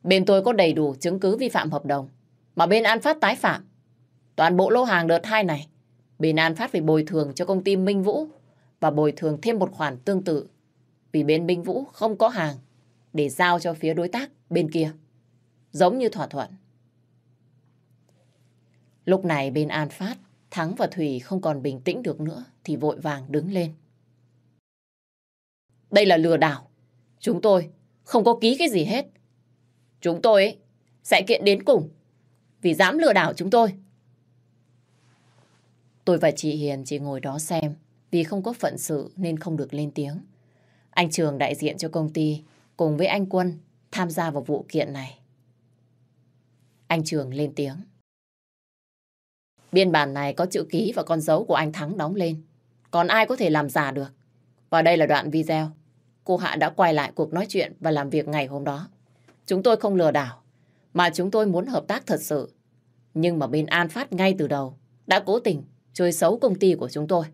Bên tôi có đầy đủ chứng cứ vi phạm hợp đồng, mà bên An Phát tái phạm. Toàn bộ lô hàng đợt 2 này, bên An Phát phải bồi thường cho công ty Minh Vũ và bồi thường thêm một khoản tương tự vì bên Minh Vũ không có hàng để giao cho phía đối tác bên kia. Giống như thỏa thuận. Lúc này bên An Phát, Thắng và Thủy không còn bình tĩnh được nữa thì vội vàng đứng lên. Đây là lừa đảo. Chúng tôi không có ký cái gì hết. Chúng tôi ấy, sẽ kiện đến cùng vì dám lừa đảo chúng tôi. Tôi và chị Hiền chỉ ngồi đó xem vì không có phận sự nên không được lên tiếng. Anh Trường đại diện cho công ty cùng với anh Quân tham gia vào vụ kiện này. Anh Trường lên tiếng. Biên bản này có chữ ký và con dấu của anh Thắng đóng lên. Còn ai có thể làm giả được? Và đây là đoạn video. Cô Hạ đã quay lại cuộc nói chuyện và làm việc ngày hôm đó. Chúng tôi không lừa đảo, mà chúng tôi muốn hợp tác thật sự. Nhưng mà bên An Phát ngay từ đầu đã cố tình chơi xấu công ty của chúng tôi.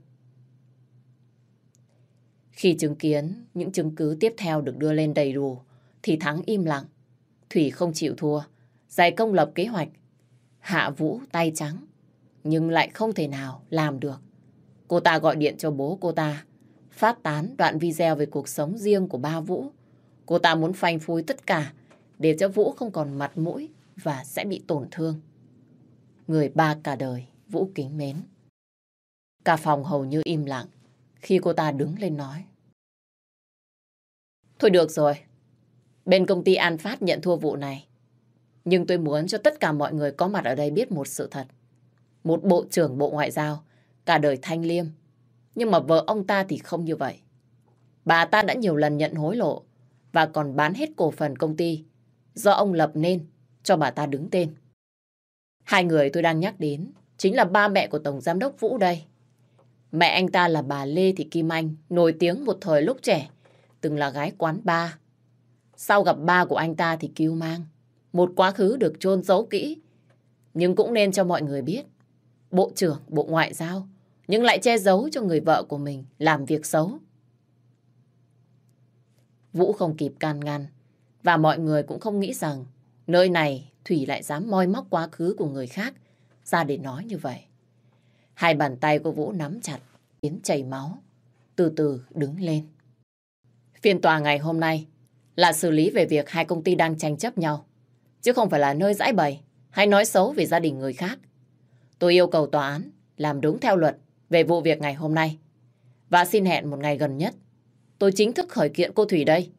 Khi chứng kiến những chứng cứ tiếp theo được đưa lên đầy đủ, thì Thắng im lặng. Thủy không chịu thua, giải công lập kế hoạch. Hạ Vũ tay trắng, nhưng lại không thể nào làm được. Cô ta gọi điện cho bố cô ta, phát tán đoạn video về cuộc sống riêng của ba Vũ. Cô ta muốn phanh phui tất cả để cho Vũ không còn mặt mũi và sẽ bị tổn thương. Người ba cả đời, Vũ kính mến. Cả phòng hầu như im lặng khi cô ta đứng lên nói. Thôi được rồi, bên công ty An Phát nhận thua vụ này. Nhưng tôi muốn cho tất cả mọi người có mặt ở đây biết một sự thật. Một bộ trưởng bộ ngoại giao, cả đời thanh liêm. Nhưng mà vợ ông ta thì không như vậy. Bà ta đã nhiều lần nhận hối lộ và còn bán hết cổ phần công ty do ông lập nên cho bà ta đứng tên. Hai người tôi đang nhắc đến chính là ba mẹ của Tổng Giám đốc Vũ đây. Mẹ anh ta là bà Lê Thị Kim Anh, nổi tiếng một thời lúc trẻ, từng là gái quán ba. Sau gặp ba của anh ta thì kêu mang, một quá khứ được chôn giấu kỹ. Nhưng cũng nên cho mọi người biết, Bộ trưởng Bộ Ngoại giao, nhưng lại che giấu cho người vợ của mình làm việc xấu. Vũ không kịp can ngăn, và mọi người cũng không nghĩ rằng nơi này Thủy lại dám moi móc quá khứ của người khác ra để nói như vậy. Hai bàn tay của Vũ nắm chặt, khiến chảy máu, từ từ đứng lên. Phiên tòa ngày hôm nay là xử lý về việc hai công ty đang tranh chấp nhau, chứ không phải là nơi giải bày hay nói xấu về gia đình người khác. Tôi yêu cầu tòa án làm đúng theo luật về vụ việc ngày hôm nay. Và xin hẹn một ngày gần nhất, tôi chính thức khởi kiện cô Thủy đây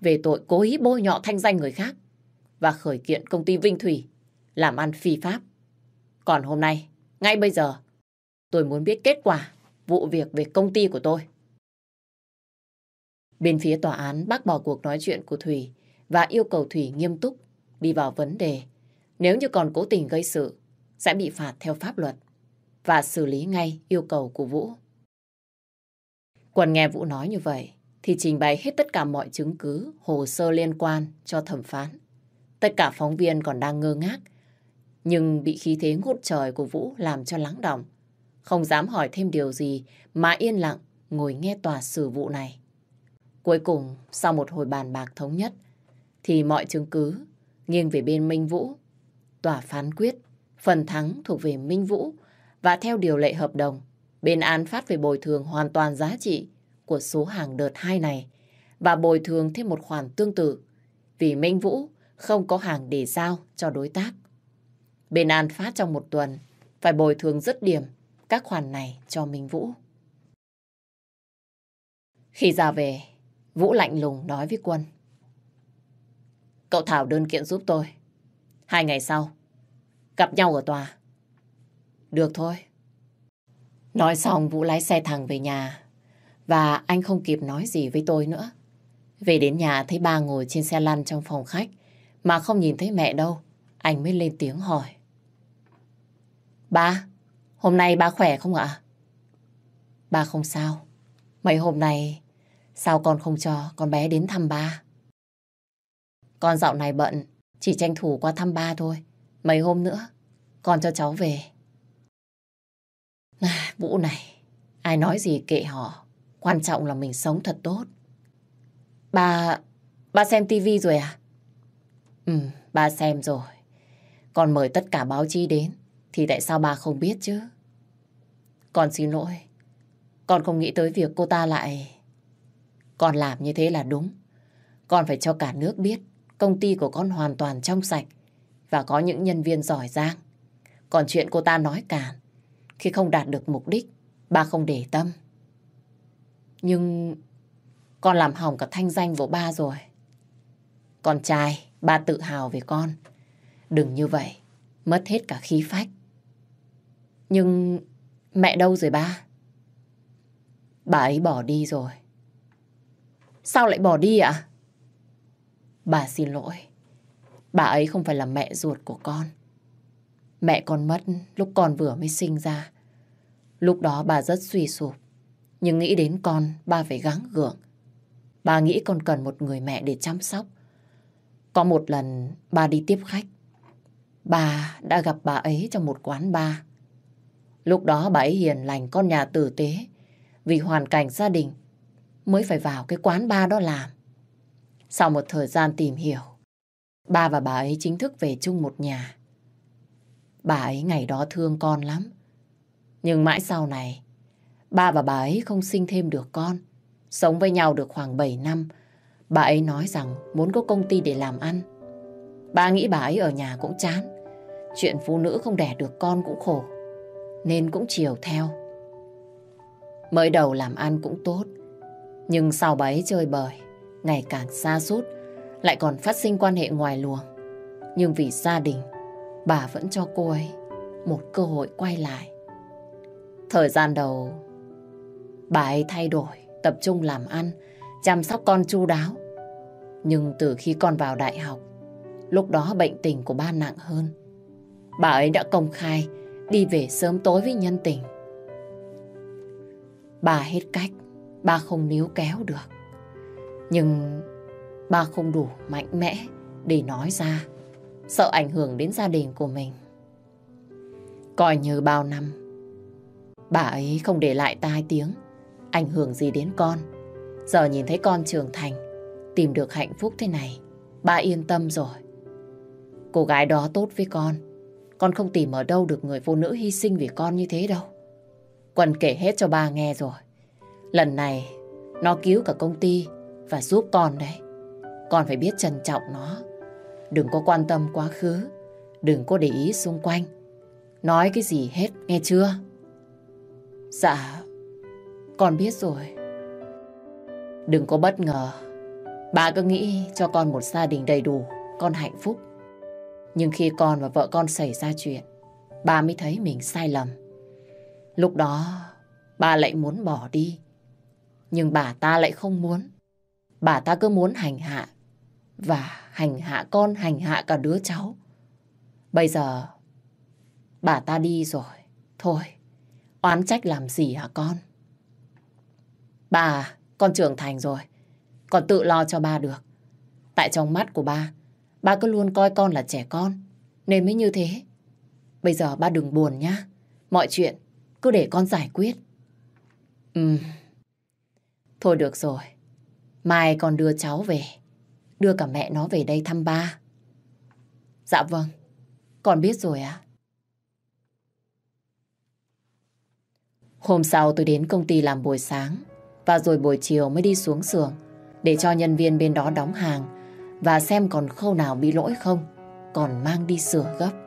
về tội cố ý bôi nhọ thanh danh người khác và khởi kiện công ty Vinh Thủy làm ăn phi pháp. Còn hôm nay, ngay bây giờ, tôi muốn biết kết quả vụ việc về công ty của tôi. Bên phía tòa án bác bỏ cuộc nói chuyện của Thủy và yêu cầu Thủy nghiêm túc đi vào vấn đề. Nếu như còn cố tình gây sự, sẽ bị phạt theo pháp luật và xử lý ngay yêu cầu của Vũ. Quần nghe Vũ nói như vậy thì trình bày hết tất cả mọi chứng cứ, hồ sơ liên quan cho thẩm phán. Tất cả phóng viên còn đang ngơ ngác, nhưng bị khí thế ngút trời của Vũ làm cho lắng đọng Không dám hỏi thêm điều gì mà yên lặng ngồi nghe tòa xử vụ này. Cuối cùng, sau một hồi bàn bạc thống nhất, thì mọi chứng cứ nghiêng về bên Minh Vũ. Tòa phán quyết, phần thắng thuộc về Minh Vũ và theo điều lệ hợp đồng, bên án phát về bồi thường hoàn toàn giá trị của số hàng đợt 2 này và bồi thường thêm một khoản tương tự vì Minh Vũ không có hàng để giao cho đối tác. Bên An Phát trong một tuần phải bồi thường rất điểm các khoản này cho Minh Vũ. Khi ra về, Vũ lạnh lùng nói với Quân. Cậu Thảo đơn kiện giúp tôi. Hai ngày sau, gặp nhau ở tòa. Được thôi. Nói xong Vũ lái xe thẳng về nhà và anh không kịp nói gì với tôi nữa. Về đến nhà thấy ba ngồi trên xe lăn trong phòng khách mà không nhìn thấy mẹ đâu. Anh mới lên tiếng hỏi. Ba, hôm nay ba khỏe không ạ? Ba không sao. Mấy hôm nay sao con không cho con bé đến thăm ba? Con dạo này bận, chỉ tranh thủ qua thăm ba thôi. Mấy hôm nữa, con cho cháu về. À, Vũ này, ai nói gì kệ họ. Quan trọng là mình sống thật tốt. bà bà xem tivi rồi à? Ừ, ba xem rồi. Còn mời tất cả báo chí đến, thì tại sao ba không biết chứ? Con xin lỗi. Con không nghĩ tới việc cô ta lại... Con làm như thế là đúng. Con phải cho cả nước biết công ty của con hoàn toàn trong sạch và có những nhân viên giỏi giang. Còn chuyện cô ta nói cản, khi không đạt được mục đích, ba không để tâm. Nhưng con làm hỏng cả thanh danh của ba rồi. Con trai, ba tự hào về con. Đừng như vậy, mất hết cả khí phách. Nhưng mẹ đâu rồi ba? Bà ấy bỏ đi rồi. Sao lại bỏ đi ạ? Bà xin lỗi. Bà ấy không phải là mẹ ruột của con. Mẹ con mất lúc con vừa mới sinh ra. Lúc đó bà rất suy sụp. Nhưng nghĩ đến con, ba phải gắng gượng. Bà nghĩ con cần một người mẹ để chăm sóc. Có một lần bà đi tiếp khách. Bà đã gặp bà ấy trong một quán bar. Lúc đó bà ấy hiền lành con nhà tử tế. Vì hoàn cảnh gia đình mới phải vào cái quán bar đó làm. Sau một thời gian tìm hiểu, ba và bà ấy chính thức về chung một nhà. Bà ấy ngày đó thương con lắm. Nhưng mãi sau này, ba và bà ấy không sinh thêm được con. Sống với nhau được khoảng 7 năm, bà ấy nói rằng muốn có công ty để làm ăn. Ba nghĩ bà ấy ở nhà cũng chán. Chuyện phụ nữ không đẻ được con cũng khổ. Nên cũng chiều theo. Mới đầu làm ăn cũng tốt. Nhưng sau bà ấy chơi bời, ngày càng xa sút lại còn phát sinh quan hệ ngoài luồng. Nhưng vì gia đình, bà vẫn cho cô ấy một cơ hội quay lại. Thời gian đầu, bà ấy thay đổi, tập trung làm ăn, chăm sóc con chu đáo. Nhưng từ khi con vào đại học, lúc đó bệnh tình của ba nặng hơn. Bà ấy đã công khai đi về sớm tối với nhân tình. Bà hết cách, ba không níu kéo được. Nhưng ba không đủ mạnh mẽ để nói ra, sợ ảnh hưởng đến gia đình của mình. Coi như bao năm, bà ấy không để lại tai tiếng, ảnh hưởng gì đến con. Giờ nhìn thấy con trưởng thành, tìm được hạnh phúc thế này, ba yên tâm rồi. Cô gái đó tốt với con, con không tìm ở đâu được người phụ nữ hy sinh vì con như thế đâu. Quân kể hết cho ba nghe rồi. Lần này, nó cứu cả công ty và giúp con đấy. Con phải biết trân trọng nó. Đừng có quan tâm quá khứ. Đừng có để ý xung quanh. Nói cái gì hết, nghe chưa? Dạ, con biết rồi. Đừng có bất ngờ. Bà cứ nghĩ cho con một gia đình đầy đủ, con hạnh phúc. Nhưng khi con và vợ con xảy ra chuyện, bà mới thấy mình sai lầm. Lúc đó, bà lại muốn bỏ đi. Nhưng bà ta lại không muốn. Bà ta cứ muốn hành hạ. Và hành hạ con, hành hạ cả đứa cháu. Bây giờ, bà ta đi rồi. Thôi, oán trách làm gì hả con? Bà, con trưởng thành rồi. Con tự lo cho ba được. Tại trong mắt của ba, ba cứ luôn coi con là trẻ con. Nên mới như thế. Bây giờ ba đừng buồn nhá. Mọi chuyện cứ để con giải quyết. Ừ. Thôi được rồi. Mai con đưa cháu về. Đưa cả mẹ nó về đây thăm ba. Dạ vâng. Con biết rồi ạ. Hôm sau tôi đến công ty làm buổi sáng và rồi buổi chiều mới đi xuống xưởng để cho nhân viên bên đó đóng hàng và xem còn khâu nào bị lỗi không, còn mang đi sửa gấp.